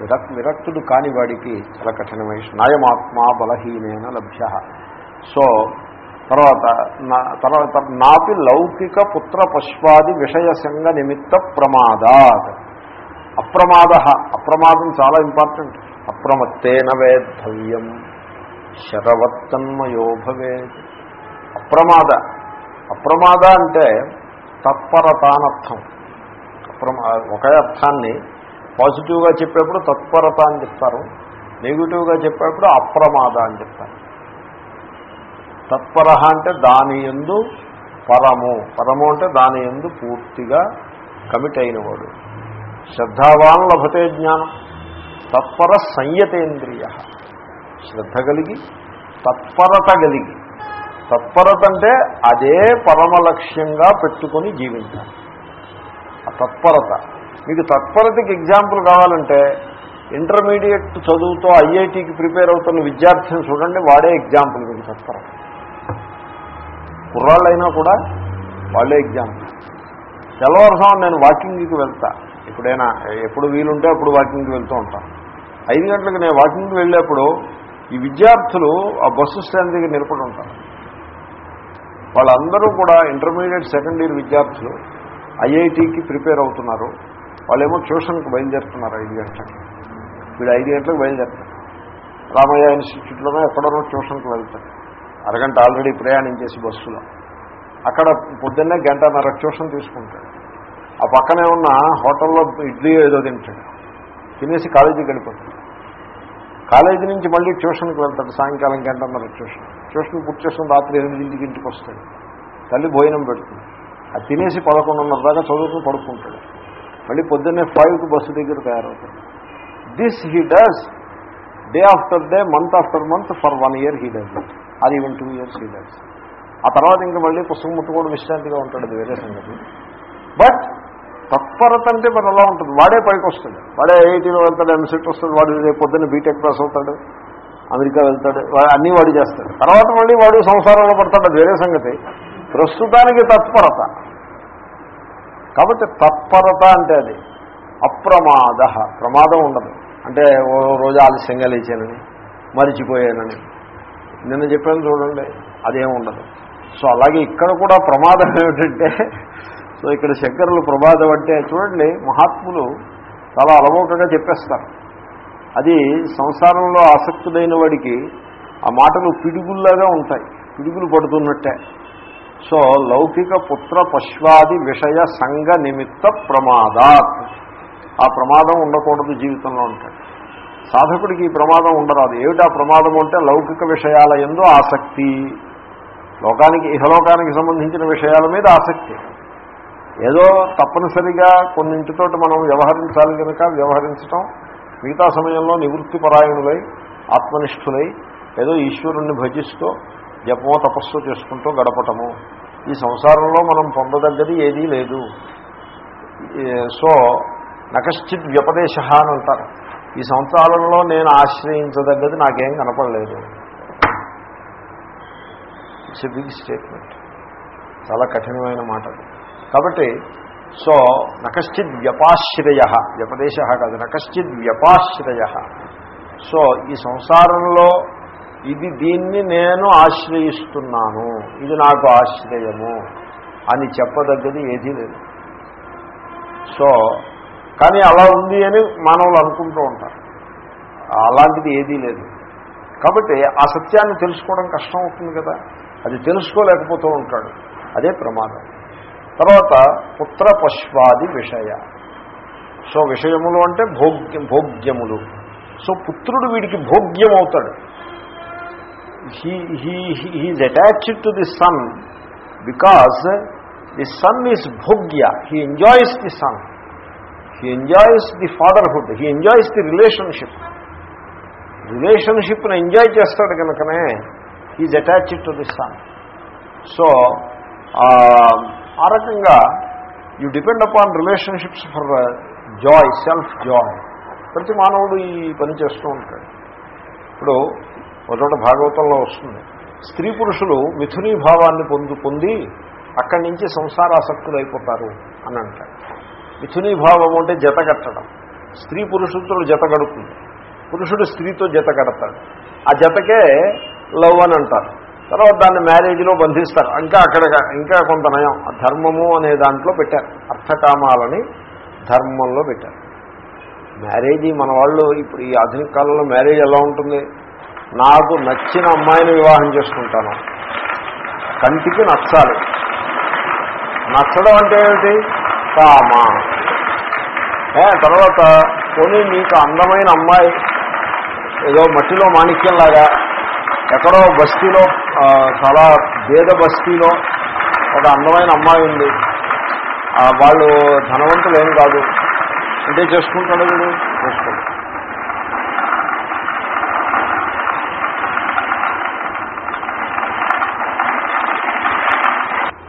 విరక్ విరక్తుడు కాని వాడికి చాలా కఠినమైన విషయం. నాయమాత్మ బలహీనైన లభ్య. సో తర్వాత నా తర్వాత నాపి లౌకిక పుత్ర పశ్వాది విషయ సంఘ నిమిత్త ప్రమాదాత్. అప్రమాద. అప్రమాదం చాలా ఇంపార్టెంట్ అప్రమత్తేన వేద్ధవ్యం. శరవత్తన్మయో భవే అప్రమాద. అప్రమాద అంటే తత్పరతానర్థం. అప్రమా ఒకే అర్థాన్ని పాజిటివ్గా చెప్పేప్పుడు తత్పరత అని చెప్తారు. నెగిటివ్గా చెప్పేప్పుడు అప్రమాద అని చెప్తారు. తత్పర అంటే దాని ఎందు పరము. పరము అంటే దాని ఎందు పూర్తిగా కమిట్ అయినవాడు. శ్రద్ధావాన్ లభతే జ్ఞానం. తత్పర సంయతేంద్రియ. శ్రద్ధ కలిగి తత్పరత కలిగి. తత్పరత అంటే అదే పరమ లక్ష్యంగా పెట్టుకొని జీవించాలి. ఆ తత్పరత. మీకు తత్పరతకి ఎగ్జాంపుల్ కావాలంటే ఇంటర్మీడియట్ చదువుతో ఐఐటికి ప్రిపేర్ అవుతున్న విద్యార్థిని చూడండి వాడే ఎగ్జాంపుల్ మీకు తత్పరత. కుర్రాళ్ళైనా కూడా వాళ్ళే ఎగ్జాంపుల్. తెల్లవారుసాం నేను వాకింగ్కి వెళ్తా. ఎప్పుడైనా ఎప్పుడు వీలుంటే అప్పుడు వాకింగ్కి వెళ్తూ ఉంటాను. ఐదు గంటలకు నేను వాకింగ్కి వెళ్ళేప్పుడు ఈ విద్యార్థులు ఆ బస్సు స్టాండ్ దగ్గర నిలబడి ఉంటారు. వాళ్ళందరూ కూడా ఇంటర్మీడియట్ సెకండ్ ఇయర్ విద్యార్థులు ఐఐటికి ప్రిపేర్ అవుతున్నారు. వాళ్ళేమో ట్యూషన్కి బయలుదేరుతున్నారు ఐదు గంటలకి. వీడు ఐదు గంటలకు బయలుదేరుతారు. రామయ్య ఇన్స్టిట్యూట్లోనో ఎక్కడోనో ట్యూషన్కి వెళ్తారు. అరగంట ఆల్రెడీ ప్రయాణం చేసి బస్సులో. అక్కడ పొద్దున్నే గంటన్నర ట్యూషన్ తీసుకుంటాడు. ఆ పక్కనే ఉన్న హోటల్లో ఇడ్లీ ఏదో తింటాడు. తినేసి కాలేజీకి వెళ్ళిపోతాడు. కాలేజీ నుంచి మళ్ళీ ట్యూషన్కి వెళ్తాడు సాయంకాలం గంటన్నర ట్యూషన్. ట్యూషన్ పూర్తి చేసుకుని రాత్రి ఎనిమిదింటికి ఇంటికి వస్తాడు. తల్లి భోజనం పెడుతుంది. అది తినేసి పదకొండున్నర దాకా చదువుకుని పడుకుంటాడు. మళ్ళీ పొద్దున్నే ఫైవ్కి బస్సు దగ్గర తయారవుతాడు. This he does day after day month after month for one year he does it అది even two years he does ఆ తర్వాత ఇంకా మళ్ళీ పుస్తకం ముట్టుకోవడం విశ్రాంతిగా ఉంటాడు అది వేరే సంగతి. బట్ తత్పరత అంటే మరి అలా ఉంటుంది. వాడే పైకి వస్తాడు. వాడే ఐఐటీలో వెళ్తాడు ఎంసెట్ వస్తాడు వాడు రేపు పొద్దున్న బీటెక్ పాస్ అవుతాడు అమెరికా వెళ్తాడు అన్నీ వాడు చేస్తాడు. తర్వాత మళ్ళీ వాడు సంసారంలో పడతాడు. వేరే సంగతి. ప్రస్తుతానికి తత్పరత. కాబట్టి తత్పరత అంటే అది. అప్రమాద. ప్రమాదం ఉండదు. అంటే ఓ రోజు ఆలస్యంగా లేచానని మరిచిపోయానని. నిన్న చెప్పాను చూడండి అదేం ఉండదు. సో అలాగే ఇక్కడ కూడా ప్రమాదం ఏమిటంటే సో ఇక్కడ శంకరులు ప్రమాదం అంటే చూడండి మహాత్ములు చాలా అలవోకగా చెప్పేస్తారు. అది సంసారంలో ఆసక్తుడైన వాడికి ఆ మాటలు పిడుగుల్లాగా ఉంటాయి పిడుగులు పడుతున్నట్టే. సో లౌకిక పుత్ర పశ్వాది విషయ సంఘ నిమిత్త ప్రమాదాత్. ఆ ప్రమాదం ఉండకూడదు జీవితంలో ఉంటాడు సాధకుడికి ఈ ప్రమాదం ఉండరాదు. ఏమిటా ప్రమాదం అంటే లౌకిక విషయాల ఎందు ఆసక్తి. లోకానికి ఇహలోకానికి సంబంధించిన విషయాల మీద ఆసక్తి. ఏదో తప్పనిసరిగా కొన్నింటితోటి మనం వ్యవహరించాలి కనుక వ్యవహరించటం మిగతా సమయంలో నివృత్తి పరాయణులై ఆత్మనిష్ఠులై ఏదో ఈశ్వరుణ్ణి భజిస్తూ జపమో తపస్సు చేసుకుంటూ గడపటము. ఈ సంసారంలో మనం పొందదగ్గది ఏదీ లేదు. సో నకశ్చిత్ వ్యపదేశ అని అంటారు. ఈ సంసారంలో నేను ఆశ్రయించదగ్గది నాకేం కనపడలేదు. ఇట్స్ ఎ బిగ్ స్టేట్మెంట్ చాలా కఠినమైన మాట అది. కాబట్టి సో నకశ్చిద్ వ్యపాశ్రయ వ్యపదేశ కాదు నకశ్చిద్ వ్యపాశ్రయ సో ఈ సంసారంలో ఇది దీన్ని నేను ఆశ్రయిస్తున్నాను ఇది నాకు ఆశ్రయము అని చెప్పదగ్గది ఏదీ లేదు. సో కానీ అలా ఉంది అని మానవులు అనుకుంటూ ఉంటారు. అలాంటిది ఏదీ లేదు. కాబట్టి ఆ సత్యాన్ని తెలుసుకోవడం కష్టం అవుతుంది కదా. అది తెలుసుకోలేకపోతూ ఉంటాడు. అదే ప్రమాదం. తర్వాత పుత్ర పశ్వాది విషయ. సో విషయములు అంటే భోగ్యం భోగ్యములు. సో పుత్రుడు వీడికి భోగ్యం అవుతాడు he he is attached to the son because the son is భోగ్య he enjoys the son he enjoys the fatherhood he enjoys the relationship రిలేషన్షిప్ని enjoy చేస్తాడు కనుకనే is attached to the son so ఆ రకంగా you depend upon relationships for joy self joy ప్రతి మానవుడు ఈ పని చేస్తూ ఉంటాడు. ఇప్పుడు ఒక చోట భాగవతంలో వస్తుంది. స్త్రీ పురుషులు మిథునీ భావాన్ని పొందు పొంది అక్కడి నుంచి సంసారాసక్తులు అయిపోతారు అని అంటారు. మిథునీ భావం అంటే జత కట్టడం. స్త్రీ పురుషులతో జత కడుతుంది. పురుషుడు స్త్రీతో జత కడతాడు. ఆ జతకే లవ్ అని అంటారు. తర్వాత దాన్ని మ్యారేజ్లో బంధిస్తారు. ఇంకా అక్కడ ఇంకా కొంత నయం. ధర్మము అనే దాంట్లో పెట్టారు. అర్థకామాలని ధర్మంలో పెట్టారు. మ్యారేజ్ మన వాళ్ళు ఇప్పుడు ఈ ఆధునిక కాలంలో మ్యారేజ్ ఎలా ఉంటుంది? నాకు నచ్చిన అమ్మాయిని వివాహం చేసుకుంటాను. కంటికి నచ్చాలి. నచ్చడం అంటే ఏమిటి? కామా. తర్వాత పోనీ నీకు అందమైన అమ్మాయి ఏదో మట్టిలో మాణిక్యంలాగా ఎక్కడో బస్తీలో చాలా పేద బస్తీలో ఒక అందమైన అమ్మాయి ఉంది. ఆ, వాళ్ళు ధనవంతులు ఏం కాదు. అంటే చేసుకుంటాడు వీడు. చేసుకోడు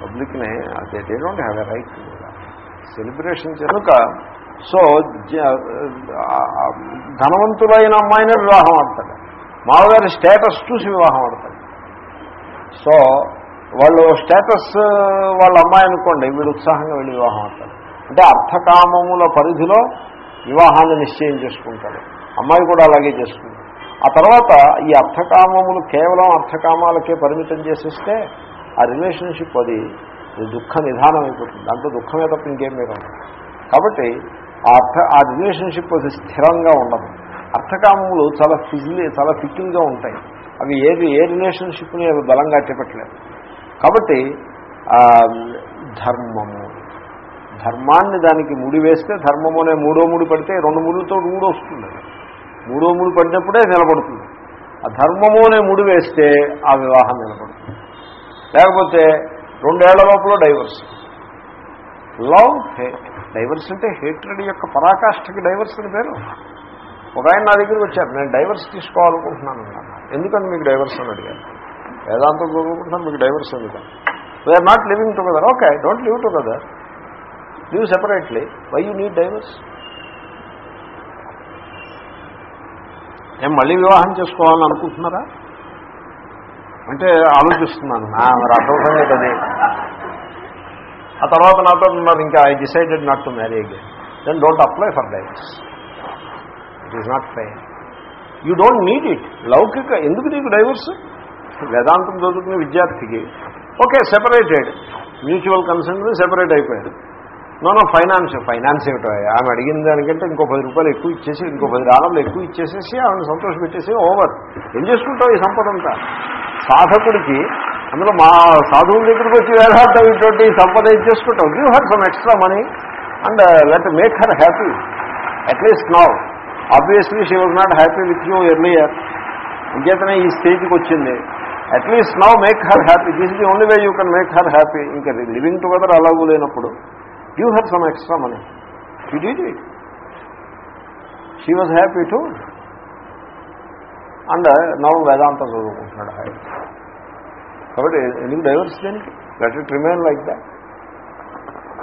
పబ్లిక్ని అదే they don't have a right celebration కనుక సో ధనవంతులైన అమ్మాయినే వివాహం అంటారు. మామగారి స్టేటస్ చూసి వివాహం ఆడతాడు సో వాళ్ళు స్టేటస్ వాళ్ళ అమ్మాయి అనుకోండి వీడు ఉత్సాహంగా వెళ్ళి వివాహం ఆడతాడు అంటే అర్థకామముల పరిధిలో వివాహాన్ని నిశ్చయం చేసుకుంటాడు. అమ్మాయి కూడా అలాగే చేసుకుంటాడు ఆ తర్వాత ఈ అర్థకామములు కేవలం అర్థకామాలకే పరిమితం చేసేస్తే ఆ రిలేషన్షిప్ అది దుఃఖ నిధానం అయిపోతుంది. దాంట్లో దుఃఖమే తప్ప ఇంకేం మీరు కాబట్టి ఆ అర్థ ఆ రిలేషన్షిప్ అది స్థిరంగా ఉండదు. అర్థకామములు చాలా ఫిజిలీ చాలా ఫిక్కిల్గా ఉంటాయి. అవి ఏది ఏ రిలేషన్షిప్ని అవి బలంగా చెప్పట్లేదు కాబట్టి ధర్మము. ధర్మాన్ని దానికి ముడి వేస్తే ధర్మము అనే మూడో ముడి పడితే రెండు ముడులతో మూడు వస్తుంది. మూడో ముడి పడినప్పుడే నిలబడుతుంది. ఆ ధర్మము అనే ముడి వేస్తే ఆ వివాహం నిలబడుతుంది. లేకపోతే రెండేళ్ళ లోపల డైవర్స్. లవ్ హేట్ డైవర్స్ అంటే హేట్రెడ్ యొక్క పరాకాష్ఠకి డైవర్స్ అని పేరు. ఒక ఆయన నా దగ్గరికి వచ్చారు. నేను డైవర్స్ తీసుకోవాలనుకుంటున్నాను అన్నాను. ఎందుకంటే మీకు డైవర్స్ అని అడిగాను వేదాంతం చదువుకుంటున్నాను మీకు డైవర్స్ ఎందుకని we are not living together okay don't live together live separately why you need divorce ఏం మళ్ళీ వివాహం చేసుకోవాలని అనుకుంటున్నారా? అంటే ఆలోచిస్తున్నాను. ఆ, మరి అర్థమవుతుంది అది. ఆ తర్వాత నాతో ఉన్నారు ఇంకా I decided not to marry again then don't apply for divorce it is not fair you don't need it లౌకిక ఎందుకు నీకు డైవర్స్ వేదాంతం చదువుకునే విద్యార్థికి. Okay separated mutual concern separate అయిపోయాడు నోనో ఫైనాన్స్ ఫైనాన్స్ ఏమిటో? ఆమె అడిగిన దానికంటే ఇంకో పది రూపాయలు ఎక్కువ ఇచ్చేసి ఇంకో పది డాలర్లు ఎక్కువ ఇచ్చేసేసి ఆమెను సంతోషపెట్టేసి ఓవర్ ఏం చేసుకుంటావు ఈ సంపద అంతా? సాధకుడికి అందులో మా సాధువుల దగ్గరికి వచ్చి వేదాంతం ఇటువంటి సంపద ఏం చేసుకుంటావు? Give her some extra money and let make her happy at least now obviously she was not happy with you earlier ఇంకేతనే ఈ స్టేజ్కి వచ్చింది. At least now make her happy this the only way you can make her happy ఇంకా లివింగ్ టుగెదర్ అలాగూ లేనప్పుడు. Give her some extra money she did it she was happy to and నవ్వు వేదాంతం చదువుకుంటున్నాడు. ఆయన కాబట్టి ఎందుకు డైవర్స్ దేనికి? Let it remain like that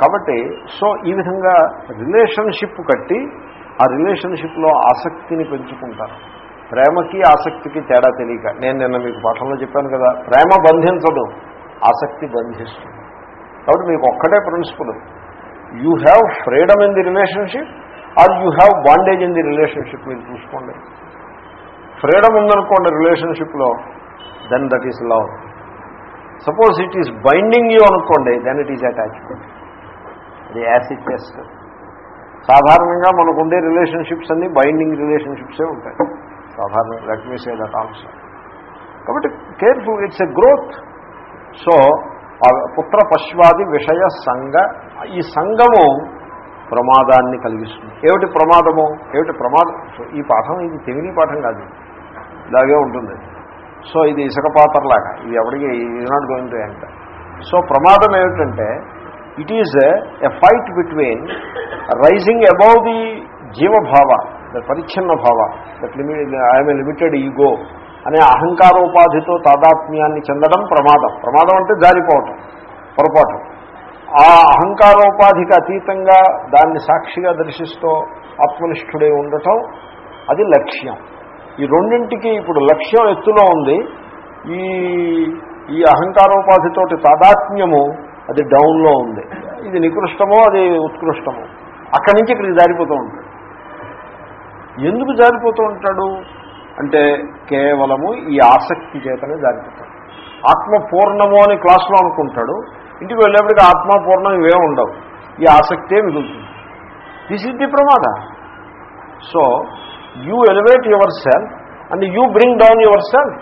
కాబట్టి సో ఈ విధంగా రిలేషన్షిప్ కట్టి ఆ రిలేషన్షిప్లో ఆసక్తిని పెంచుకుంటారు. ప్రేమకి ఆసక్తికి తేడా తెలియక. నేను నిన్న మీకు పాఠంలో చెప్పాను కదా ప్రేమ బంధించదు ఆసక్తి బంధిస్తుంది. కాబట్టి మీకు ఒక్కటే principle you have freedom in the relationship or you have bondage in the relationship మీరు చూసుకోండి. ఫ్రీడమ్ ఉందనుకోండి రిలేషన్షిప్లో then that is love suppose it is binding you అనుకోండి దెన్ ఇట్ ఈజ్ అటాచ్మెంట్ అది యాసిడ్ టెస్ట్ సాధారణంగా మనకు ఉండే రిలేషన్షిప్స్ అన్నీ బైండింగ్ రిలేషన్షిప్సే ఉంటాయి. సాధారణ let me say that also కాబట్టి careful it's a growth so పుత్ర పశ్వాది విషయ సంఘ ఈ సంఘము ప్రమాదాన్ని కలిగిస్తుంది. ఏమిటి ప్రమాదము? ఏమిటి ప్రమాదం? సో ఈ పాఠం ఇది తెలివి పాఠం కాదు. ఇలాగే ఉంటుంది. సో ఇది ఇసుక పాత్రలాగా. ఇది ఎవరికి ఇది నాట్ గోయింగ్ టు సో ప్రమాదం ఏమిటంటే it is a fight between rising above the జీవభావ the పరిచ్ఛిన్న భావ that limit I'm a limited ego అనే అహంకారోపాధితో తాదాత్మ్యాన్ని చెందడం ప్రమాదం. ప్రమాదం అంటే జారిపోవటం పొరపాటు. ఆ అహంకారోపాధికి అతీతంగా దాన్ని సాక్షిగా దర్శిస్తూ ఆత్మనిష్ఠుడే ఉండటం అది లక్ష్యం. ఈ రెండింటికి ఇప్పుడు లక్ష్యం ఎత్తులో ఉంది. ఈ ఈ అహంకారోపాధితోటి తాదాత్మ్యము అది డౌన్లో ఉంది. ఇది నికృష్టమో అది ఉత్కృష్టమో. అక్కడి నుంచి ఇక్కడికి జారిపోతూ ఉంటాడు. ఎందుకు జారిపోతూ ఉంటాడు? అంటే కేవలము ఈ ఆసక్తి చేతనే జారిపోతాడు. ఆత్మ పూర్ణము అని క్లాస్లో అనుకుంటాడు. ఇంటికి వెళ్ళేప్పటికీ ఆత్మ పూర్ణం ఇవే ఉండవు. ఈ ఆసక్తే మిగులుతుంది. దిస్ ఇస్ ది ప్రమాద so you elevate your self and you bring down your self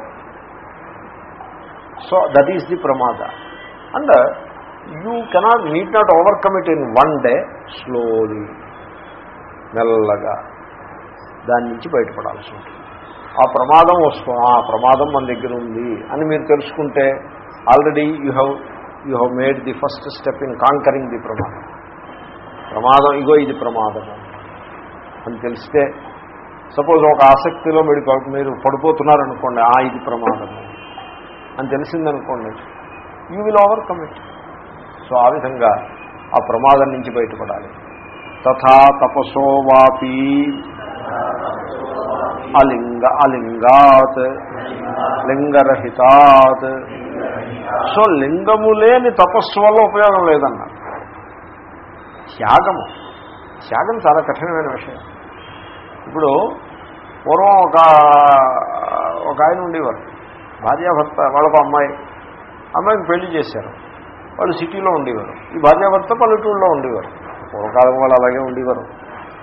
so that is the ప్రమాద and you cannot need not overcome it in one day slowly మెల్లగా. దాని నుంచి బయటపడాల్సి ఉంటుంది. ఆ ప్రమాదం వస్తుంది ఆ ప్రమాదం మన దగ్గర ఉంది అని మీరు తెలుసుకుంటే already you have you have made the first step in conquering the ప్రమాదం. ప్రమాదం ఇగో ఇది ప్రమాదం అని తెలిస్తే సపోజ్ ఒక ఆసక్తిలో మీరు మీరు పడిపోతున్నారనుకోండి ఆ ఇది ప్రమాదం అని తెలిసిందనుకోండి you will overcome it. So ఆ విధంగా ఆ ప్రమాదం నుంచి బయటపడాలి. తథా తపసో వాపి అలింగ అలింగాత్ లింగరహితాత్. సో లింగము లేని తపస్సు వల్ల ఉపయోగం లేదన్న త్యాగము. త్యాగం చాలా కఠినమైన విషయం. ఇప్పుడు పూర్వం ఒక ఒక ఆయన ఉండేవారు. భార్యాభర్త వాళ్ళకు అమ్మాయి. అమ్మాయికి పెళ్ళి చేశారు. వాళ్ళు సిటీలో ఉండేవారు. ఈ భార్యాభర్త పల్లెటూరులో ఉండేవారు. పూర్వకాలం వాళ్ళు అలాగే ఉండేవారు.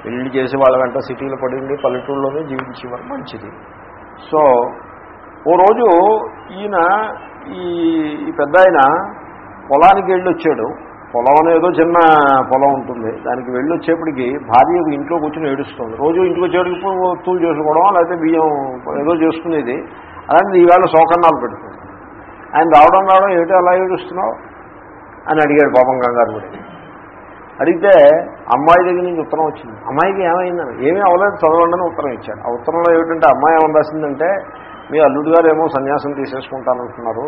పెళ్ళి చేసి వాళ్ళ వెంట సిటీలో పడింది పల్లెటూళ్ళలోనే పల్లెటూరులోనే జీవించేవారు. మంచిది. సో ఓ రోజు ఈయన ఈ పెద్ద ఆయన పొలానికి వెళ్ళి వచ్చాడు పొలం అనేదో చిన్న పొలం ఉంటుంది. దానికి వెళ్ళి వచ్చేప్పటికి భార్య ఇంట్లో కూర్చొని ఏడుస్తుంది. రోజు ఇంటికి వచ్చేప్పటికి తూలు చేసుకోవడం లేకపోతే బియ్యం ఏదో చేసుకునేది. అలాంటిది ఈవేళ శోకన్నాలు పెడుతుంది ఆయన రావడం రావడం ఏమిటో అలా ఏడుస్తున్నావు? అని అడిగాడు పాపం కంగారు అడిగితే అమ్మాయి దగ్గర నుంచి ఉత్తరం వచ్చింది. అమ్మాయికి ఏమైందని? ఏమీ అవ్వలేదు చదవండి ఉత్తరం ఇచ్చాడు. ఆ ఉత్తరంలో ఏమిటంటే అమ్మాయి ఏమని రాసిందంటే మీ అల్లుడు గారు ఏమో సన్యాసం తీసేసుకుంటానంటున్నారు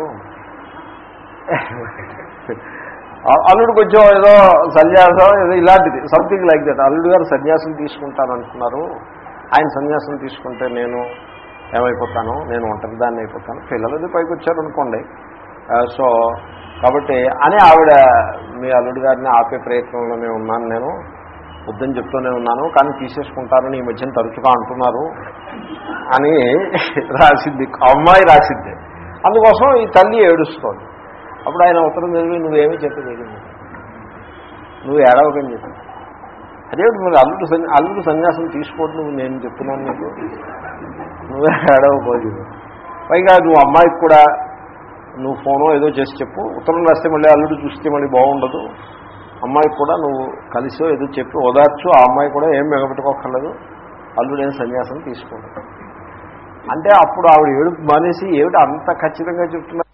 అల్లుడు కొంచెం ఏదో సన్యాసం ఏదో ఇలాంటిది సంథింగ్ లైక్ దట్ అల్లుడు గారు సన్యాసం తీసుకుంటానంటున్నారు ఆయన సన్యాసం తీసుకుంటే నేను ఏమైపోతాను? నేను ఒంటరి దాన్ని అయిపోతాను పిల్లలది పైకి వచ్చారనుకోండి. అనుకోండి సో కాబట్టి అని ఆవిడ మీ అల్లుడు గారిని ఆపే ప్రయత్నంలోనే ఉన్నాను నేను. వద్దని చెప్తూనే ఉన్నాను. కానీ తీసేసుకుంటారని ఈ మధ్యన తరచుగా అంటున్నారు అని రాసింది అమ్మాయి రాసిద్ది. అందుకోసం ఈ తల్లి ఏడుస్తోంది. అప్పుడు ఆయన ఉత్తరం తెలివి నువ్వేమీ చెప్పలేదు నువ్వు ఏడవకని చెప్పి. అదే మరి అల్లుడు అల్లుడు సన్యాసం తీసుకోవడం నువ్వు నేను చెప్తున్నాను నీకు. నువ్వే ఏడవపోదు పైగా నువ్వు అమ్మాయికి కూడా నువ్వు ఫోనో ఏదో చేసి చెప్పు. ఉత్తరం రాస్తే మళ్ళీ అల్లుడు చూస్తే మళ్ళీ బాగుండదు. అమ్మాయికి కూడా నువ్వు కలిసో ఏదో చెప్పి. ఓదార్చు ఆ అమ్మాయి కూడా ఏం మెగపెట్టుకోకర్లేదు అల్లుడైన సన్యాసం తీసుకోండి. అంటే అప్పుడు ఆవిడ ఏడుపు మానేసి ఏమిటి అంత ఖచ్చితంగా చెప్తున్నా